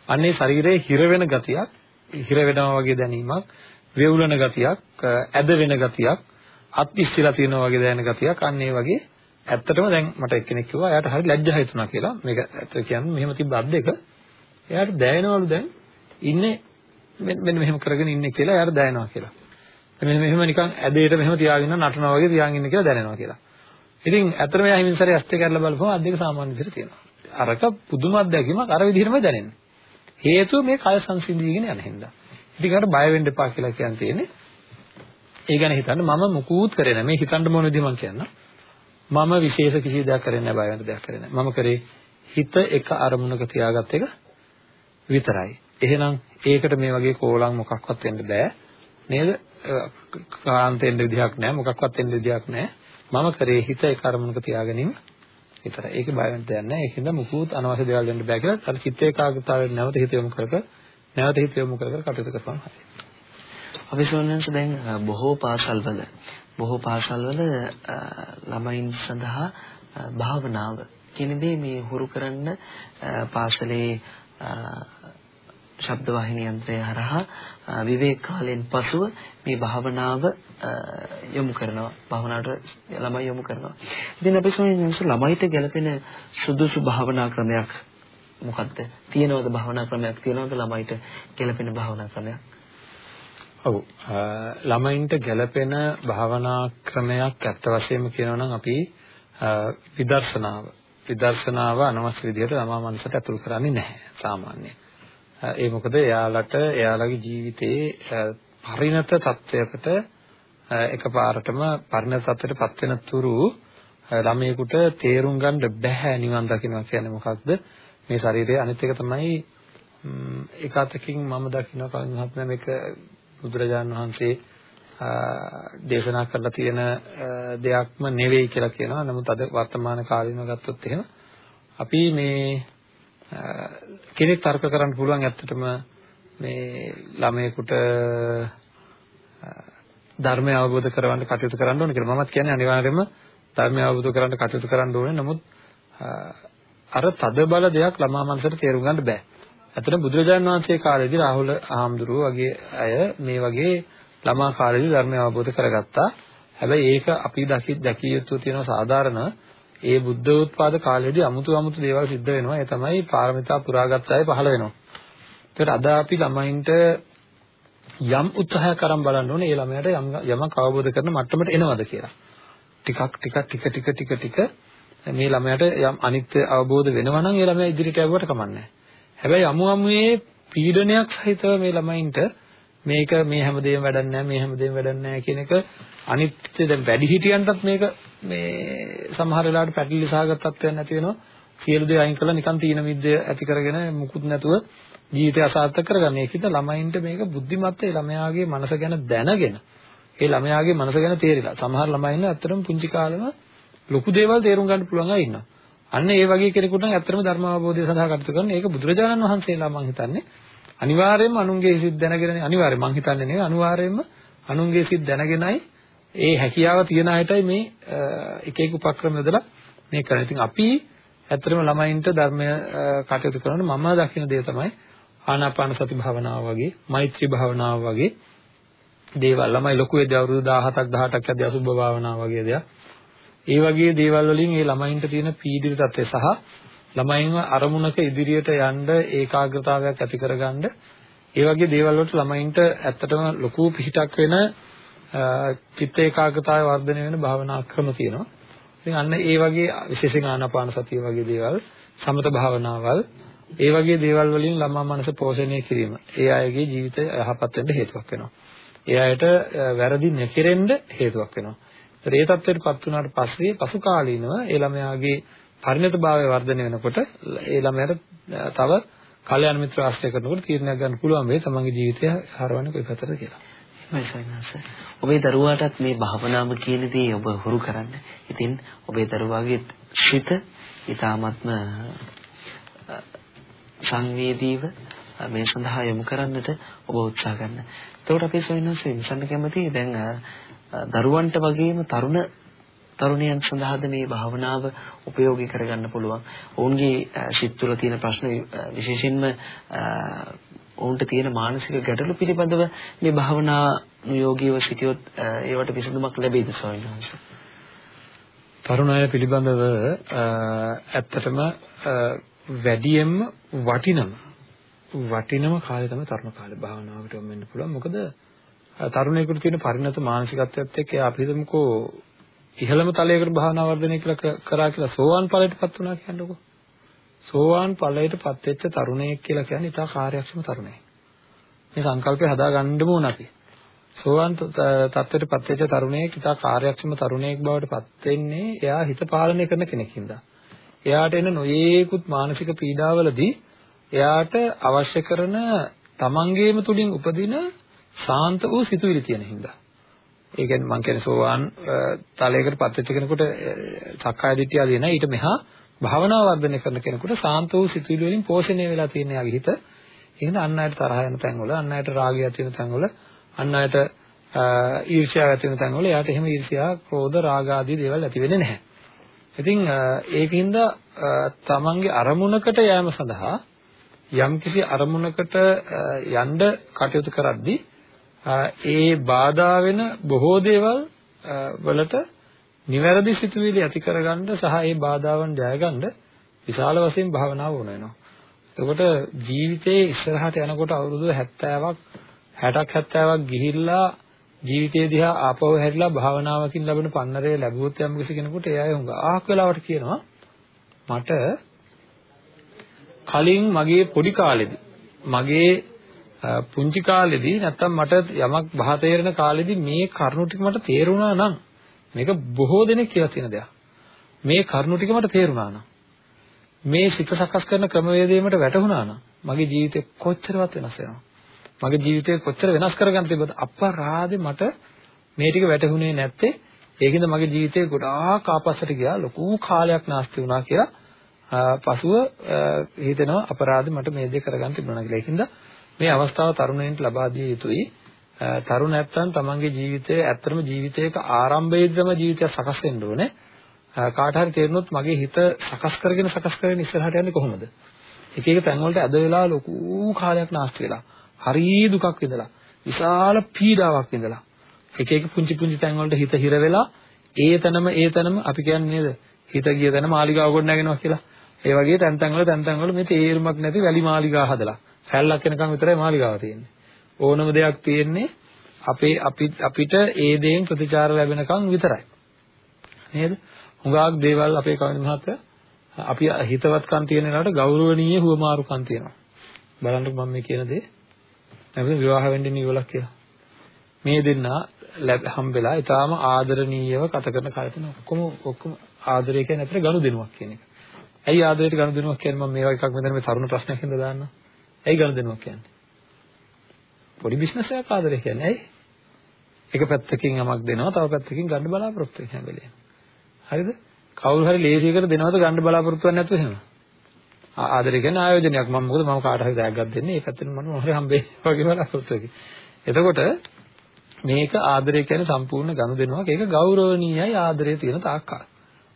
අන්නේ ශරීරයේ හිර වෙන ගතියක් හිර වෙනවා වගේ දැනීමක් වේවුලන ගතියක් ඇද වෙන ගතියක් අත් ඉස්සලා තියෙනවා වගේ දැනෙන ගතියක්. අන්න ඒ වගේ ඇත්තටම දැන් මට එක්කෙනෙක් කිව්වා එයාට හරි ලැජ්ජා හිතුණා කියලා. මේක ඇත්ත කියන්නේ මෙහෙම තිබ්බ අත් දෙක. එයාට දැනෙනවලු දැන්. ඉන්නේ මෙන්න මෙහෙම කරගෙන ඉන්නේ කියලා එයාට දැනෙනවා කියලා. මෙන්න මෙහෙම නිකන් ඇදේට මෙහෙම තියාගෙන නටනවා වගේ තියාගෙන ඉන්නේ කියලා දැනෙනවා කියලා. ඉතින් ඇත්තටම එයා හිමින්සරේ ඇස් දෙක කරලා බලපුවම අත් දෙක සාමාන්‍ය විදිහට තියෙනවා. අරක පුදුම අත්දැකීමක් අර විදිහටම දැනෙන්නේ. හේතුව මේ කය සංසිඳීගෙන යන හින්දා. ඉතින් අර බය වෙන්න එපා කියලා කියන් තියෙන්නේ ඒ ගැන හිතන්න මම මුකුත් කරේ නැහැ. මේ හිතන්න මොන විදිහ මම කියන්න. මම විශේෂ කිසි දෙයක් කරේ නැහැ, බය වෙන දෙයක් කරේ නැහැ. මම කරේ හිත එක අරමුණක තියාගත් එක විතරයි. එහෙනම් ඒකට මේ වගේ කෝලම් මොකක්වත් වෙන්න බෑ. නේද? කාන්තෙන් විදිහක් නැහැ, මොකක්වත් වෙන්න විදිහක් නැහැ. මම කරේ හිත එක අරමුණක තියාගැනීම විතරයි. ඒකේ බය වෙන්න දෙයක් නැහැ. ඒකින්ද මුකුත් අනවශ්‍ය දේවල් වෙන්න බෑ කියලා අර චිත්ත ඒකාග්‍රතාවයෙන් නැවත හිත යොමු කර කර නැවත හිත යොමු කර කර කටයුතු කරපම් හරියි. අපි සෝනන්ස දැන් බොහෝ පාසල්වල බොහෝ පාසල්වල ළමයින් සඳහා භාවනාව කියන දේ මේ හුරු කරන්න පාසලේ ශබ්ද වාහිනී යන්ත්‍රය හරහා විවේක කාලයෙන් පසුව මේ භාවනාව යොමු කරනවා. භාවනාවට ළමයි යොමු කරනවා. ඉතින් අපි සොයන්නේ ළමයිට ගැළපෙන සුදුසු භාවනා ක්‍රමයක් මොකද්ද තියෙනවද භාවනා ක්‍රමයක්? තියෙනවද ළමයිට ගැළපෙන භාවනා ක්‍රමයක්? ඔව්. ළමයින්ට ගැළපෙන භාවනා ක්‍රමයක් ඇත්ත වශයෙන්ම කියනවා නම් අපි විදර්ශනාව. විදර්ශනාව අනවශ්‍ය විදිහට ළමා මනසට ඇතුල් කරන්නේ නැහැ සාමාන්‍යයෙන්. ඒ මොකද එයාලට එයාලගේ ජීවිතයේ පරිණත තත්වයකට එකපාරටම පරිණත තත්වයටපත් වෙන තුරු ළමයෙකුට තේරුම් ගන්න බැහැ නිවන් දකින්නවා කියන්නේ මොකක්ද? මේ ශරීරයේ අනිත් එක තමයි එක අතකින් මම දකින්න කලින් මහත්මයා මේක බුදුරජාණන් වහන්සේ දේශනා කරලා තියෙන දෙයක්ම නෙවෙයි කියලා කියනවා. නමුත් අද වර්තමාන කාලිනව ගත්තොත් එහෙම අපි මේ කෙනෙක් තර්ක කරන්න පුළුවන් ඇත්තටම මේ ළමයෙකුට ධර්මය අවබෝධ කරගන්න කටයුතු කරන්න ඕනේ කියලා. මමත් කියන්නේ අනිවාර්යයෙන්ම ධර්මය අවබෝධ කරගන්න කටයුතු කරන්න ඕනේ. නමුත් අර තද බල දෙයක් ළමා මනසට තේරුම් ගන්න බෑ. ඇත්තට බුදුරජාණන් වහන්සේ කාලේදී රාහුල ආම්දුරුව වගේ අය මේ වගේ ළමා කාලේදී ධර්මය අවබෝධ කරගත්තා. හැබැයි ඒක අපි දැකිය යුතු තියෙන සාධාරණ ඒ බුද්ධ උත්පාද කාලයේදී අමුතු අමුතු දේවල් සිද්ධ වෙනවා. ඒ තමයි පාරමිතා පුරාගත් අය පහළ වෙනවා. ඒකට අද අපි ළමයින්ට යම් උත්සාහයක් අරන් බලන්න ඕනේ ඒ ළමයාට යම් යමක් අවබෝධ කරන මට්ටමට එනවද කියලා. ටිකක් ටික ටික ටික ටික ටික මේ ළමයාට යම් අනිත්‍ය අවබෝධ වෙනවා නම් ඒ ළමයා ඉදිරියට යවුවට කමන්නේ හැබැයි අමු අමුයේ පීඩනයක් සහිතව මේ ළමයින්ට මේක මේ හැමදේම වැඩක් නැහැ මේ හැමදේම වැඩක් නැහැ කියන එක අනිත්‍ය දැන් වැඩි හිටියන්ටත් මේක මේ සමහර වෙලාවට පැටලි සහගත තත්ත්වයක් නැති වෙනවා. සියලු දේ අයින් කරලා නිකන් තීන මිද්දේ ඇති කරගෙන මුකුත් නැතුව ජීවිතය අසාර්ථක කරගන්න. ඒකිට ළමයින්ට මේක බුද්ධිමත් ඒ ළමයාගේ මනස ගැන දැනගෙන ඒ ළමයාගේ මනස ගැන තේරිලා. සමහර ළමයින් ඇත්තටම පුංචි කාලෙම ලොකු දේවල් තේරුම් ගන්න පුළුවන් අය ඉන්නවා. අන්න ඒ වගේ කෙනෙකුට නම් ඇත්තටම ධර්ම අවබෝධය සඳහා කටයුතු කරන ඒක බුදුරජාණන් වහන්සේලා මම හිතන්නේ අනිවාර්යයෙන්ම අනුන්ගේ සිත් දැනගෙන අනිවාර්යයෙන් මම හිතන්නේ නෙවෙයි අනිවාර්යයෙන්ම අනුන්ගේ සිත් දැනගෙනයි ඒ හැකියාව තියන අයටයි මේ එක එක උපක්‍රම යොදලා මේ කරන්නේ. ඉතින් අපි ඇත්තටම ළමයින්ට ධර්මය කටයුතු කරනකොට මම දකින දේ තමයි ආනාපාන සති භාවනාව වගේ, මෛත්‍රී භාවනාව වගේ දේවල් ළමයි ලොකු වෙද්දී අවුරුදු 17ක් 18ක් යද්දී අසුභ භාවනාව වගේ දේවල්. ඒ වගේ දේවල් වලින් ඒ ළමයින්ට තියෙන පීඩිත තත්ත්වය සහ ළමයින්ව අරමුණක ඉදිරියට යන්න ඒකාග්‍රතාවයක් ඇති කරගන්න ඒ වගේ දේවල් වලට ළමයින්ට ඇත්තටම ලොකු පිහිටක් වෙන චිත්ත ඒකාග්‍රතාවය වර්ධනය වෙන භාවනා ක්‍රම තියෙනවා. ඉතින් අන්න ඒ වගේ විශේෂයෙන් ආනාපාන සතිය වගේ දේවල් සමත භාවනාවල් ඒ වගේ දේවල් වලින් ළමා මනස පෝෂණය කිරීම ඒ අයගේ ජීවිතය යහපත් වෙන්න හේතුවක් වෙනවා. ඒ අයට වැරදි නැතිරෙන්න හේතුවක් වෙනවා. ඒතර ඒ தත්ත්වයටපත් වුණාට පස්සේ පසු කාලීනව ඒ ළමයාගේ පරිණතභාවය වර්ධනය වෙනකොට ඒ ළමයාට තව කල්යාණ මිත්‍ර ආශ්‍රය කරනකොට තීරණයක් ගන්න පුළුවන් වෙයි තමන්ගේ ජීවිතය හරවන්නේ කොයි පැත්තටද කියලා. එහෙමයි සයන්ස. ඔබේ දරුවාටත් මේ භාවනාව කියන දේ ඔබ හුරු කරන්න. ඉතින් ඔබේ දරුවාගේ ශිත ඊ타ත්ම සංවේදීව මේ සඳහා යොමු කරන්නට ඔබ උත්සාහ ගන්න. එතකොට අපි සොයනස විසන්න කැමති දැන් දරුවන්ට වගේම තරුණ තරුණයන් සඳහාද මේ භාවනාව ප්‍රයෝගී කරගන්න පුළුවන්. ඔවුන්ගේ සිත් තුළ තියෙන ප්‍රශ්න විශේෂයෙන්ම ඔවුන්ට තියෙන මානසික ගැටලු පිළිබඳව මේ භාවනා යෝගීව සිටියොත් ඒවට විසඳුමක් ලැබෙයිද ස්වාමීන් වහන්සේ? තරුණ අය පිළිබඳව ඇත්තටම වැඩියෙන්ම වටිනම වටිනම කාලය තමයි තරුණ කාලේ භාවනාවට යොමු වෙන්න පුළුවන්. මොකද තරුණයෙකුට තියෙන පරිණත මානසිකත්වයත් එක්ක අපි හිතමුකෝ ඉහළම තලයකට භාවනා වර්ධනය කියලා කරා කියලා සෝවාන් ඵලයටපත් වුණා කියන්නකෝ. සෝවාන් ඵලයටපත් වෙච්ච තරුණයෙක් කියලා කියන්නේ ඉතා කාර්යක්ෂම තරුණයෙක්. මේ සංකල්පය හදාගන්න ඕන අපි. සෝවාන් තත්ත්වයටපත් වෙච්ච තරුණයෙක් ඉතා කාර්යක්ෂම තරුණයෙක් බවට පත් වෙන්නේ එයා හිත පාලනය කරන කෙනෙක් හින්දා. එයාට එන නොයේකුත් මානසික පීඩාවලදී එයාට අවශ්‍ය කරන තමන්ගේම තුලින් උපදින සාන්ත වූ සිතුවිලි තියෙන හින්දා. ඒ කියන්නේ මම කියන්නේ සෝවාන් තලයකට පත් වෙච්ච කෙනෙකුට සක්කාය දිට්ඨිය ආදී නැහැ. ඊට මෙහා භාවනාව වර්ධනය කරන කෙනෙකුට සාන්ත වූ සිතුවිලි වලින් පෝෂණය වෙලා තියෙන යාගේ හිත. එහෙනම් අන් අයට තරහ යන තැන්වල, අන් අයට රාගය තියෙන තැන්වල, අන් අයට ඊර්ෂ්‍යාව ඇති වෙන තැන්වල එයාට එහෙම ඊර්ෂ්‍යා, ක්‍රෝධ, රාග ආදී දේවල් ඇති වෙන්නේ නැහැ. ඉතින් ඒකින්ද තමන්ගේ අරමුණකට යෑම සඳහා යම්කිසි අරමුණකට යන්න කටයුතු කරද්දී ඒ බාධා වෙන බොහෝ දේවල් වලට නිවැරදි සිතුවිලි ඇති කරගන්න සහ ඒ බාධාවන් ජයගන්න විශාල වශයෙන් භාවනාව වුණ වෙනවා. එතකොට ජීවිතයේ ඉස්සරහට යනකොට අවුරුදු 70ක් 60ක් 70ක් ගිහිල්ලා ජීවිතය දිහා ආපහු හැරිලා භාවනාවකින් ලැබෙන පන්නරය ලැබුවොත් යම් කිසි කෙනෙකුට ඒ අය හුඟ ආහක් වෙලාවට කියනවා මට කලින් මගේ පොඩි කාලෙදී මගේ පුංචි කාලෙදී නැත්තම් මට යමක් බහ තේරෙන කාලෙදී මේ කරුණු ටික මට තේරුණා නම් මේක බොහෝ දෙනෙක් කියලා තියෙන දෙයක්. මේ කරුණු ටික මට තේරුණා නම් මේ සිත සකස් කරන ක්‍රමවේදය මට වැටහුණා නම් මගේ ජීවිතේ කොච්චරවත් වෙනස් වෙනවද? මගේ ජීවිතේ කොච්චර වෙනස් කරගන්න තිබ්බද? අපරාධේ මට මේ ටික වැටහුනේ නැත්තේ ඒකින්ද මගේ ජීවිතේ ගොඩාක් ආපස්සට ගියා ලොකු කාලයක් නාස්ති වුණා කියලා පසුව හිතෙනවා අපරාධේ මට මේ දේ කරගන්න තිබුණා කියලා. ඒකින්ද මේ අවස්ථාව තරුණයින්ට ලබා දිය යුතුයි. තරුණ නැත්තම් තමන්ගේ ජීවිතයේ ඇත්තම ජීවිතයක ආරම්භයේදීම ජීවිතය සකස් වෙන්න ඕනේ. කාට හරි තේරුනොත් මගේ හිත සකස් කරගෙන සකස් කරගෙන ඉස්සරහට යන්නේ කොහොමද? එක එක තැන් වලට ඇද වෙලා ලොකු කාලයක් නාස්ති වෙලා, හරි දුකක් විඳලා, විශාල පීඩාවක් විඳලා, එක එක පුංචි පුංචි තැන් වලට හිත හිර වෙලා, ඒ තැනම ඒ තැනම අපි කියන්නේ නේද? හිත ගිය තැන මාලිගාව ගොඩ නැගෙනවා කියලා. ඒ වගේ තැන් තැන් වල තැන් තැන් වල මේ තේරුමක් නැති වැලි මාලිගා හදලා, හැල්ලක් වෙනකන් විතරයි මාලිගාව තියෙන්නේ. ඕනම දෙයක් තියෙන්නේ අපේ අපි අපිට ඒ දේෙන් ප්‍රතිචාර ලැබෙනකන් විතරයි. නේද? හුඟක් දේවල් අපේ කවිඳ මහත්තයා අපි හිතවත්කම් තියෙන වෙලාවට ගෞරවණීය හුවමාරුකම් තියෙනවා. බලන්නකො මම මේ කියන දේ. නැත්නම් විවාහ වෙන්න ඉවලක් කියලා. මේ දෙන්න හම්බෙලා ඊටාම ආදරණීයව කත කරන කල්පන ඔක්කොම ඔක්කොම ආදරය කියන්නේ අපිට ගනුදෙනුවක් කියන එක. ඇයි ආදරයට ගනුදෙනුවක් කියන්නේ මම මේවා එකක් මෙතන මේ තරුණ ප්‍රශ්නයක් හින්දා දාන්නම්. ඇයි ගනුදෙනුවක් කියන්නේ? පොඩි බිස්නස් එකක් ආදරය කියන්නේ ඇයි? එක පැත්තකින් යමක් දෙනවා තව පැත්තකින් ගන්න බලාපොරොත්තු වෙන හැම වෙලේම. හරිද? කවුරු හරි ලේසියකට දෙනවද ගන්න බලාපොරොත්තු වෙන්නේ නැතුව එහෙම. ආදරය කියන්නේ ආයෝජනයක්. මම මොකද මම කාට හරි දැක්ගක් දෙන්නේ. ඒ පැත්තෙන් මම මොහොරේ හම්බෙන්නේ වගේ බලාපොරොත්තු වෙකි. එතකොට මේක ආදරය කියන්නේ සම්පූර්ණ ගනුදෙනුවක්. ඒක ගෞරවණීයයි ආදරය තියෙන තාක්කල්.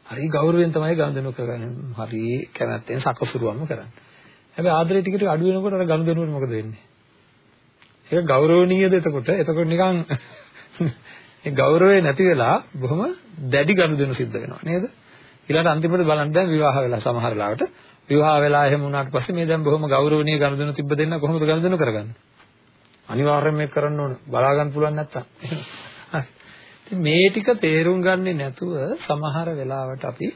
හරි ගෞරවයෙන් තමයි ගනුදෙනුව කරන්නේ. හරි කැමැත්තෙන් සකසුරුවම්ම කරන්නේ. හැබැයි ආදරය ටික ටික අඩු වෙනකොට අර ගනුදෙනුවට මොකද වෙන්නේ? ඒක ගෞරවණීයද එතකොට? එතකොට නිකන් ඒ ගෞරවය නැති වෙලා බොහොම දැඩි ගනුදෙනු සිද්ධ වෙනවා නේද? ඊළඟට අන්තිමට බලන්න දැන් විවාහ වෙලා සමහර ලාවට විවාහ වෙලා එහෙම වුණාට පස්සේ මේ දැන් බොහොම ගෞරවණීය ගනුදෙනු තිබ්බ දෙන්න කොහොමද ගනුදෙනු කරගන්නේ? අනිවාර්යයෙන් මේක කරන්න ඕන. බලා ගන්න පුළුවන් නැත්තම්. ඉතින් මේ ටික තේරුම් ගන්නේ නැතුව සමහර වෙලාවට අපි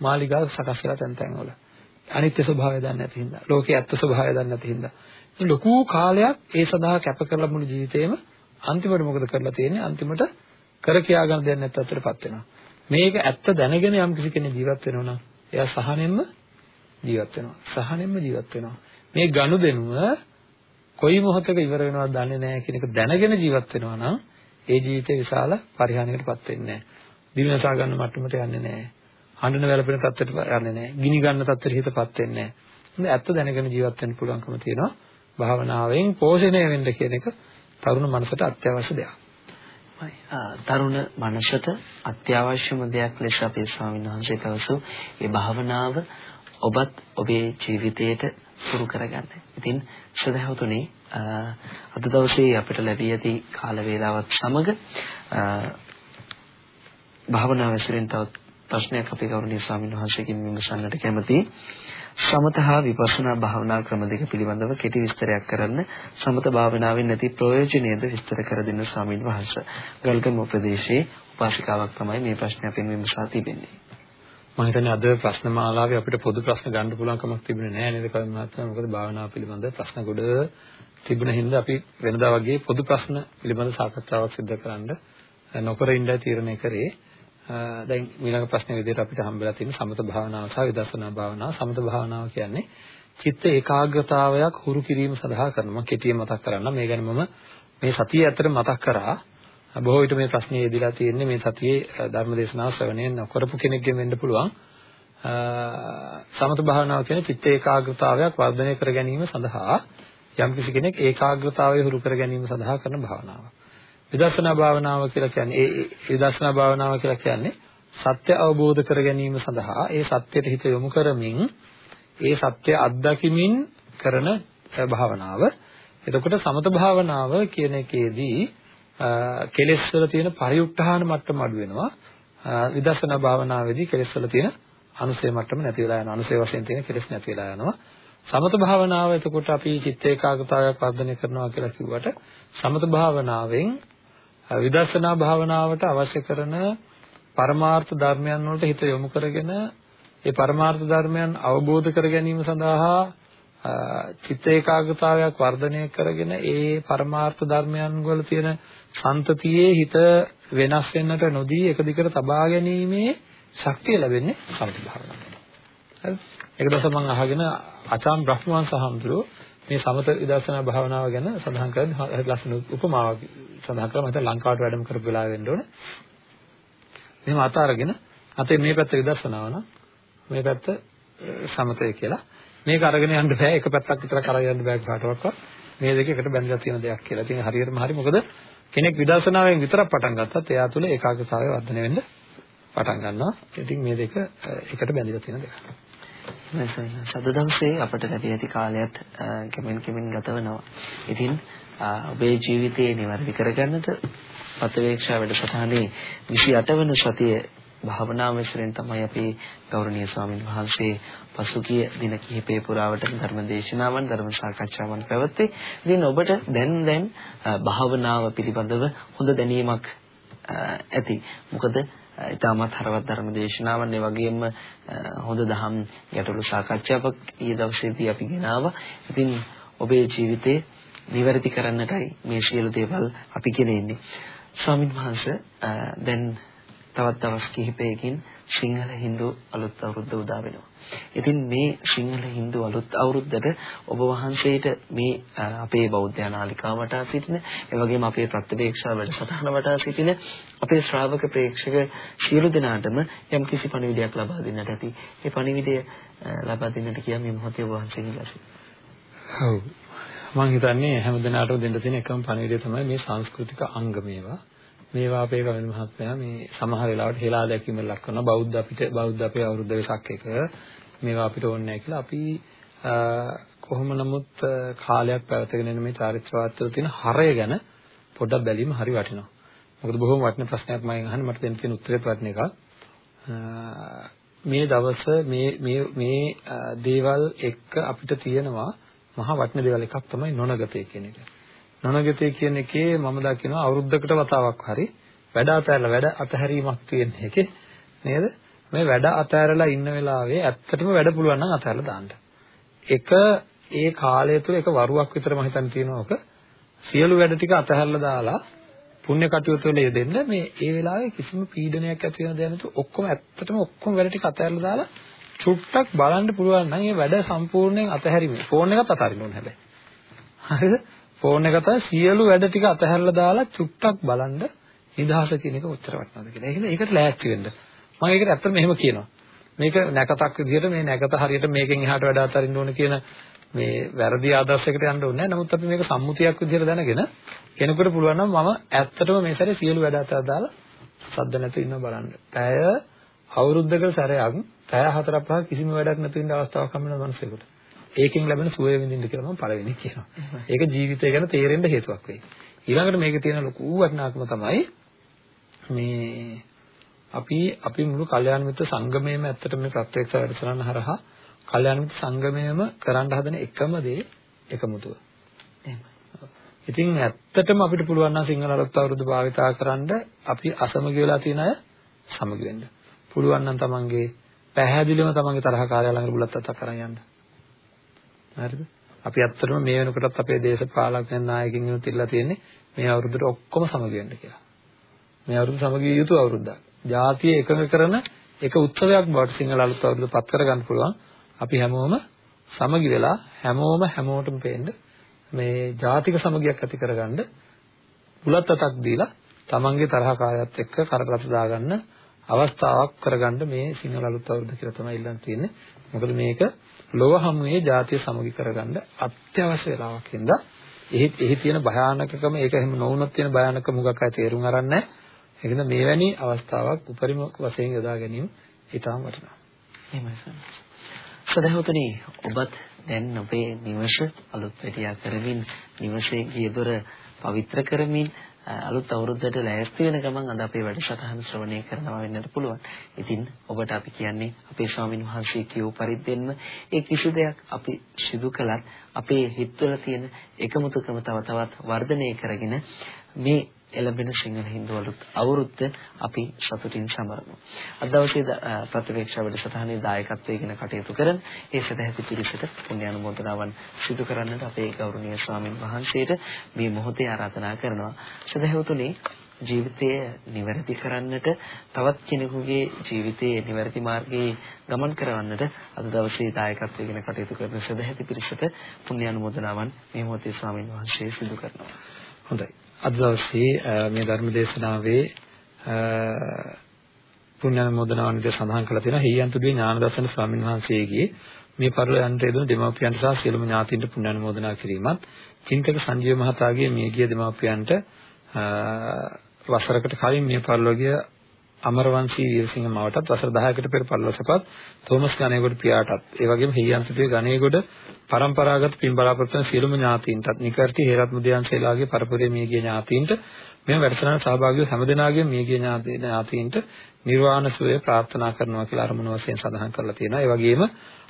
මාලිගා සකස් කරලා තැන් තැන් වල අනිත්‍ය ස්වභාවය දන්නේ නැති හින්දා ලෝකයේ ඇත්ත ස්වභාවය දන්නේ නැති හින්දා. ලොකු කාලයක් ඒ සඳහා කැප කරලා මුළු ජීවිතේම අන්තිමට මොකද කරලා තියෙන්නේ? අන්තිමට කර කියා ගන්න දෙයක් නැත්නම් අතරපත් වෙනවා. මේක ඇත්ත දැනගෙන යම් කිසි කෙනෙක් ජීවත් වෙනවා නම් එයා සහනෙන්ම ජීවත් වෙනවා. සහනෙන්ම ජීවත් වෙනවා. මේ ගනුදෙනුව කොයි මොහොතක ඉවර වෙනවද දන්නේ නැහැ කියන එක දැනගෙන ජීවත් වෙනවා නම් ඒ ජීවිතේ විශාල පරිහානියකටපත් වෙන්නේ නැහැ. දිවිනසා ගන්න මට්ටමට යන්නේ නැහැ. හඬන වැළපෙන තත්ත්වයට යන්නේ නැහැ ගිනි ගන්න තත්ත්වෙට හිතපත් වෙන්නේ නැහැ ඇත්ත දැනගෙන ජීවත් වෙන්න පුළුවන්කම තියෙනවා භාවනාවෙන් පෝෂණය වෙන්න කියන එක තරුණ මනසට අත්‍යවශ්‍ය දෙයක්. තරුණ මනසට අත්‍යවශ්‍යම දෙයක් ලෙස අපේ ස්වාමීන් වහන්සේ පැවසු ඒ භාවනාව ඔබත් ඔබේ ජීවිතයට පුරු කරගන්න. ඉතින් සදහවතුනි අද දවසේ අපිට ලැබී ඇති කාල වේලාවත් සමග භාවනාව ඇසුරෙන් තවත් ප්‍රශ්නයක් අපේ ගෞරවනීය ස්වාමීන් වහන්සේගෙන් විමසන්නට කැමතියි. සමත හා විපස්සනා භාවනා ක්‍රම දෙක පිළිබඳව කෙටි විස්තරයක් කරන්න සමත භාවනාවෙන් නැති ප්‍රයෝජනයද විස්තර කර දෙන්න ස්වාමීන් වහන්සේ. ගල්ගම ප්‍රදේශයේ උපාසිකාවක් තමයි මේ ප්‍රශ්න අපෙන් විමසා තිබෙන්නේ. මම හිතන්නේ අද ප්‍රශ්න මාලාවේ අපිට පොදු ප්‍රශ්න ගන්න පුළුවන් කමක් තිබුණේ නැහැ නේද කවින් මහත්මයා මොකද භාවනාව පිළිබඳ ප්‍රශ්න ගොඩ තිබුණ හින්දා අපි වෙනදා වගේ පොදු ප්‍රශ්න පිළිබඳ සාකච්ඡාවක් සිදු කරන්න නොකර ඉඳලා තීරණය කරේ දැන් ඊළඟ ප්‍රශ්නේ විදිහට අපිට හම්බෙලා තියෙන සමත භාවනාව සහ විදර්ශනා භාවනාව. සමත භාවනාව කියන්නේ චිත්ත ඒකාග්‍රතාවයක් හුරු කිරීම සඳහා කරන මම කෙටියෙන් මතක් කරන්නම්. මේ ගැන මම මේ සතියේ ඇත්තට මතක් කරා. බොහෝ විට මේ ප්‍රශ්නේ යෙදিলা තියෙන්නේ මේ සතියේ ධර්මදේශනාව ශ්‍රවණය නොකරපු කෙනෙක්ගෙන් වෙන්න පුළුවන්. සමත භාවනාව කියන්නේ චිත්ත ඒකාග්‍රතාවයක් වර්ධනය කර ගැනීම සඳහා යම්කිසි කෙනෙක් ඒකාග්‍රතාවය හුරු කර ගැනීම සඳහා කරන භාවනාවක්. විදර්ශනා භාවනාව කියලා කියන්නේ ඒ විදර්ශනා භාවනාව කියලා කියන්නේ සත්‍ය අවබෝධ කර ගැනීම සඳහා ඒ සත්‍යයට හිත යොමු කරමින් ඒ සත්‍ය අත්දකිමින් කරන භාවනාව. එතකොට සමත භාවනාව කියන එකේදී කෙලෙස් වල තියෙන පරිඋත්ථාන මට්ටම අඩු වෙනවා. විදර්ශනා භාවනාවේදී කෙලෙස් වල තියෙන අනුසය මට්ටම නැති වෙලා යනවා. අනුසය වශයෙන් තියෙන කෙලෙස් නැති වෙලා යනවා. සමත භාවනාව එතකොට අපි චිත්ත ඒකාග්‍රතාවයක් වර්ධනය කරනවා කියලා කිව්වට සමත භාවනාවෙන් විදර්ශනා භාවනාවට අවශ්‍ය කරන පරමාර්ථ ධර්මයන් වලට හිත යොමු කරගෙන ඒ පරමාර්ථ ධර්මයන් අවබෝධ කර ගැනීම සඳහා චිත්ත ඒකාග්‍රතාවයක් වර්ධනය කරගෙන ඒ පරමාර්ථ ධර්මයන් වල තියෙන සන්තතියේ හිත වෙනස් වෙන්නට නොදී එක දිගට තබා ගැනීමේ ශක්තිය ලැබෙන්නේ සමථ භාවනාවෙන්. හරිද? ඒක දැස මම අහගෙන අචාම් බ්‍රහ්මවංශ හඳුරෝ මේ සමත විදර්ශනා භාවනාව ගැන සඳහන් කරන්නේ ලස්සන උපමාවක් සඳහන් කරලා මම හිතා ලංකාවට වැඩම කරපු වෙලාව වෙන්න ඕනේ. මෙහෙම අත අරගෙන අතේ මේ පැත්ත විදර්ශනාව නම් මේ පැත්ත සමතය කියලා. මේක අරගෙන යන්න බෑ එක පැත්තක් විතර කරගෙන යන්න බෑ කාටවත්. මේ දෙක එකට බැඳලා තියෙන දෙයක් කියලා. ඉතින් හරියටම හරි මොකද කෙනෙක් විදර්ශනාවෙන් විතරක් පටන් ගත්තත් එයා තුළ ඒකාග්‍රතාවය වර්ධනය වෙන්න පටන් ගන්නවා. ඉතින් මේ දෙක එකට බැඳලා තියෙන දෙයක්. සද දවසේ අපට ලැබී ඇති කාලයත් කෙමෙන් කෙමෙන් ගත වෙනවා. ඉතින් ඔබේ ජීවිතේ නිවැරදි කරගන්නට පතවේක්ෂා වැඩසටහනේ 28 වන සතියේ භාවනා විශ්රෙන් තමයි අපි ගෞරවනීය ස්වාමින් වහන්සේ පසුගිය දින කිහිපය පුරාවට ධර්ම දේශනාවන් ධර්ම සාකච්ඡාවන් පැවැත්වේ. ඉතින් ඔබට දැන් දැන් භාවනාව පිළිබඳව හොඳ දැනීමක් ඇති. මොකද ඊටමත් හරවත් ධර්ම දේශනාවන් ඒ වගේම හොඳ දහම් ගැටළු සාකච්ඡාවක් ඊයේ දවසේදී අපි ගෙනාවා. ඉතින් ඔබේ ජීවිතේ නිවැරදි කරන්නටයි මේ සියලු දේවල් අපි ගෙන ස්වාමින් වහන්සේ දැන් තවත් දවස් කිහිපයකින් සිංහල හින්දු අලුත් අවුරුද්ද උදා වෙනවා. ඉතින් මේ සිංහල හින්දු අලුත් අවුරුද්දට ඔබ වහන්සේට මේ අපේ බෞද්ධ නාලිකාව වටා සිටින, ඒ වගේම අපේ ප්‍රතිවේක්ෂා වැඩසටහන වටා සිටින අපේ ශ්‍රාවක ප්‍රේක්ෂක සියලු දෙනාටම යම් කිසි පණිවිඩයක් ලබා දෙන්නට ඇති. ඒ පණිවිඩය ලබා දෙන්නට කියා මේ මොහොතේ ඔබ වහන්සේගෙන් ලැබෙනවා. ඔව්. මම හිතන්නේ හැම දිනකටම දෙන්න තියෙන එකම පණිවිඩය තමයි මේ සංස්කෘතික අංග මේවා. මේවා අපේ කවිද මහත්මයා මේ සමහර වෙලාවට හෙලා දැකීම ලක් කරනවා බෞද්ධ අපිට බෞද්ධ අපේ අවුරුද්ද වෙසක් එක මේවා අපිට ඕනේ නැහැ කියලා අපි කොහොම නමුත් කාලයක් පැවතගෙන යන මේ චාරිත්‍ර වාස්තුව තියෙන හරය ගැන පොඩ්ඩක් බැලීම හරි වටිනවා. මොකද බොහොම වටින ප්‍රශ්නයක් මම අහන්නේ මට දෙන්න තියෙන උත්තරේ වටින එකක්. මේ දවස මේ මේ මේ දේවල් එක්ක අපිට තියෙනවා මහා වටින දේවල් එකක් තමයි නොනගතය කියන එක. නොනගතය කියන එකේ මම දකිනවා අවුරුද්දකට වතාවක් හරි වැඩ අතහැරලා වැඩ අතහැරීමක් තියෙන එකේ නේද? මේ වැඩ අතහැරලා ඉන්න වෙලාවේ ඇත්තටම වැඩ පුළුවන් නම් අතහැරලා දාන්න. එක ඒ කාලය තුළ එක වරුවක් විතර මම හිතන්නේ තියෙනවක සියලු වැඩ ටික අතහැරලා දාලා පුණ්‍ය කටයුතු වල යෙදෙන්න මේ ඒ වෙලාවේ කිසිම පීඩනයක් ඇති වෙන දෙයක් නැතුව ඔක්කොම ඇත්තටම ඔක්කොම වැඩ ටික අතහැරලා දාලා චුට්ටක් බලන්න පුළුවන් නම් මේ වැඩ සම්පූර්ණයෙන් අතහැරීම ෆෝන් එකත් අතහරින්න ඕනේ හැබැයි හරිද ෆෝන් එක තමයි සියලු වැඩ ටික අතහැරලා දාලා චුට්ටක් බලන්න නිදහස කියන එක ඔච්චර වටිනවද කියලා. ඒ කියන්නේ ඒකට ලෑස්ති වෙන්න. මම ඒකට ඇත්තට මෙහෙම කියනවා. මේක නැකතක් විදිහට මේ නැකත හරියට මේකෙන් එහාට වැඩ අතරින්න ඕන කියන මේ වැරදි ආදර්ශයකට යන්න ඕනේ නැහැ. නමුත් අපි මේක සම්මුතියක් විදිහට දැනගෙන කෙනෙකුට පුළුවන් නම් මම ඇත්තටම මේ සැරේ සියලු වැඩ අතර දාලා සද්ද නැතුව ඉන්න බලන්න. පැය අවුරුද්දකට සැරයක් පැය හතරක් පහක් කිසිම වැඩක් නැතුව ඉන්න අවස්ථාවක් හම්බ වෙන මනුස්සයෙකුට. ඒකෙන් ලැබෙන සුවය විඳින්න කියලා මම පළවෙනි කියනවා. ඒක ජීවිතය ගැන තේරෙන්න හේතුවක් වෙයි. ඊළඟට මේකේ තියෙන ලොකු වටිනාකම තමයි මේ අපි අපි මුළු කල්යාණ මිත්‍ර සංගමයේම ඇත්තට මේ ප්‍රත්‍යක්ෂ වැඩසටහන හරහා කල්යාණ මිත්‍ර සංගමයේම කරන්න හදන එකම දේ එකමුතුව. ඉතින් ඇත්තටම අපිට පුළුවන් නම් සිංහල අලුත් අවුරුදු භාවිතා කරන්න අපි අසමගි වෙලා තියෙන අය සමගි වෙන්න. පුළුවන් නම් තමන්ගේ පැහැදිලිවම තමන්ගේ තරහකාරය ළඟට බුලත් අතක් කරන් යන්න. හරිද? අපි ඇත්තටම මේ වෙනකොටත් අපේ දේශපාලක නායකින් උත් ඉල්ලලා තියෙන්නේ මේ අවුරුද්දට ඔක්කොම සමග වෙන්න කියලා. මේ අවුරුද්ද සමගිය යුතු අවුරුද්දක්. ජාතිය එකඟ කරන එක උත්සවයක් බවට සිංහල අලුත් අවුරුද්ද පත් කරගන්න පුළුවන්. අපි හැමෝම සමගි වෙලා හැමෝම හැමෝටම පේන්න මේ ජාතික සමගියක් ඇති කරගන්න බුලත් අතක් දීලා තමන්ගේ තරහකාරයත් එක්ක කරකට දාගන්න අවස්ථාවක් කරගන්න මේ සිංහල අලුත් අවුරුද්ද කියලා තමයි ඉල්ලන් තියෙන්නේ. මොකද මේක ලොව හමුවේ ජාතිය සමගි කරගන්න අත්‍යවශ්‍ය වෙලාවක් හින්දා එහි එහි තියෙන භයානකකම ඒක එහෙම නොවුනොත් තියෙන භයානක මුගක් අය තේරුම් අරන් නැහැ. ඒකද මේවැනි අවස්ථාවක් උපරිම වශයෙන් යොදා ගැනීම ඊටම වටිනවා. එහෙමයි සර්. සදහවතුනි ඔබත් දැන් ඔබේ නිවස අලුත් පැටියා කරමින් නිවසේ ගියදොර පවිත්‍ර කරමින් අලුත් අවුරුද්දට ලෑස්ති වෙන ගමන් අද අපේ වැඩසටහන ශ්‍රවණය කරනවා වෙන්නට පුළුවන්. ඉතින් ඔබට අපි කියන්නේ අපේ ස්වාමින් වහන්සේ කියූ පරිද්දෙන්ම ඒ කිසි දෙයක් අපි සිදු කළත් අපේ හිතවල තියෙන එකමුතුකම තව තවත් වර්ධනය කරගෙන මේ එළඹෙන සිංහල හින්දු අවුරුද්ද අපි සතුටින් සමරමු. අද දවසේ ප්‍රතිවේක්ෂා වැඩසටහනේ දායකත්වයෙන් කටයුතු කරන ඒ සදැහැති පිරිසට පුණ්‍ය අනුමෝදනාවන් සිදු කරන්නට අපේ ගෞරවනීය ස්වාමින් වහන්සේට මේ මොහොතේ ආරාධනා කරනවා. සදැහැවතුනි ජීවිතය නිවැරදි කරන්නට තවත් කෙනෙකුගේ ජීවිතයේ නිවැරදි මාර්ගයේ ගමන් කරවන්නට අද දවසේ දායකත්වයෙන් කටයුතු කරන සදැහැති පිරිසට පුණ්‍ය අනුමෝදනාවන් මේ මොහොතේ ස්වාමින් වහන්සේ සිදු කරනවා. හොඳයි. අද දවසේ මේ ධර්ම දේශනාවේ පුණ්‍යානුමෝදනාවන්ට සඳහන් කරලා තියෙනවා හේයන්තුගේ ඥානදර්ශන ස්වාමීන් වහන්සේගේ මේ පරිලයන්ට යෙදුණු දෙමාපියන්ට සහ සියලුම ඥාතීන්ට පුණ්‍යානුමෝදනා කිරීමත් චින්තක සංජීව මහතාගේ මියගිය දෙමාපියන්ට වසරකට කලින් මේ පරිලෝකීය අමරවංශී වීරසිංහ මවටත් වසර 10කට පෙර පල්ලොසපත් තෝමස් ගණේගොඩ පියාටත් ඒ වගේම හේයන්තුගේ ගණේගොඩ પરම්පරාගත පින් බලාපොරොත්තු වන සියලුම ඥාතීන්ටත් නිකර්ති හේරත් මුදියන්සේලාගේ පරපුරේ මියගිය ඥාතීන්ට මෙම වැඩසටහන සහභාගී වූ හැමදෙනාගේම මියගිය ඥාතීන්ට නිර්වාණ සුවය ප්‍රාර්ථනා කරනවා කියලා අරමුණු වශයෙන් සඳහන් කරලා තියෙනවා. ඒ වගේම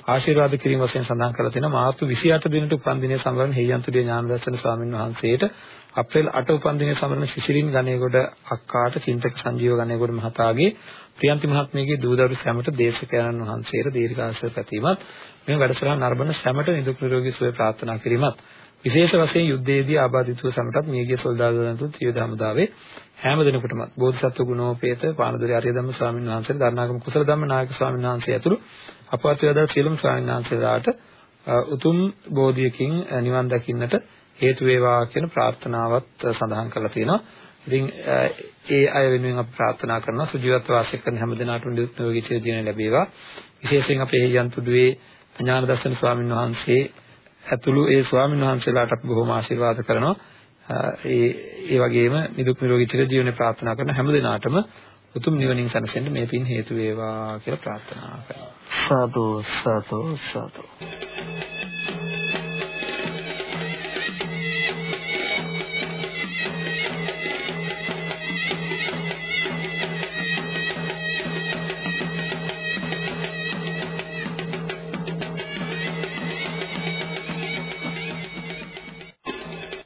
ආශිර්වාද කිරීම වශයෙන් සඳහන් කරලා තියෙනවා. මාර්තු 28 දිනට උපන් දිනය සමරන හේයන්තුගේ ඥානදර්ශන ස්වාමීන් වහන්සේට අප්‍රේල් 8 උපන් දිනය සමරන සිසිරින් ගණේගොඩ අක්කාට චින්තක සංජීව ගණේගොඩ මහතාගේ ප්‍රියන්ති මහත්මියගේ දූ දරු සැමට දේශකයන්න් වහන්සේට දීර්ඝාසය පැතීමත් මේ වැඩසටහන නරඹන සැමට නිදුක් නිරෝගී සුවය ප්‍රාර්ථනා කිරීමත් විශේෂ වශයෙන් යුද්ධයේදී ආබාධිතව සමටත් මියගිය සොල්දාදුවන්තු ත්‍රිවිධ හමුදාවේ හැම දිනකටම බෝධිසත්ව ගුණෝපේත පානදුරේ ආර්යධම්ම ස්වාමීන් වහන්සේ ධර්ණාගම කුසල ධම්ම නායක ස්වාමීන් වහන්සේ ඇතුළු අපවත් වේදා සියලුම ස්වාමීන් වහන්සේලාට උතුම් බෝධියකින් නිවන් දකින්නට හේතු වේවා කියන ප්‍රාර්ථනාවත් සඳහන් කරලා තියෙනවා. ඉතින් ඒ අය වෙනුවෙන් අපි ප්‍රාර්ථනා කරනවා සුජීවත්ව වාසය කරන හැම දිනාටම නිරෝගී චිර ජීවන ලැබේවා. විශේෂයෙන් අපේ යන්තුඩුවේ ඥාන දර්ශන ස්වාමීන් වහන්සේ ඇතුළු ඒ ස්වාමීන් වහන්සේලාට අපි බොහොම ආශිර්වාද කරනවා. ඒ ඒ වගේම නිදුක් නිරෝගී චිර ජීවනය ප්‍රාර්ථනා කරන හැම දිනාටම උතුම් නිවනින් සැනසෙන්න මේ පින් හේතු වේවා කියලා ප්‍රාර්ථනා කරනවා. සාදු සාදු සාදු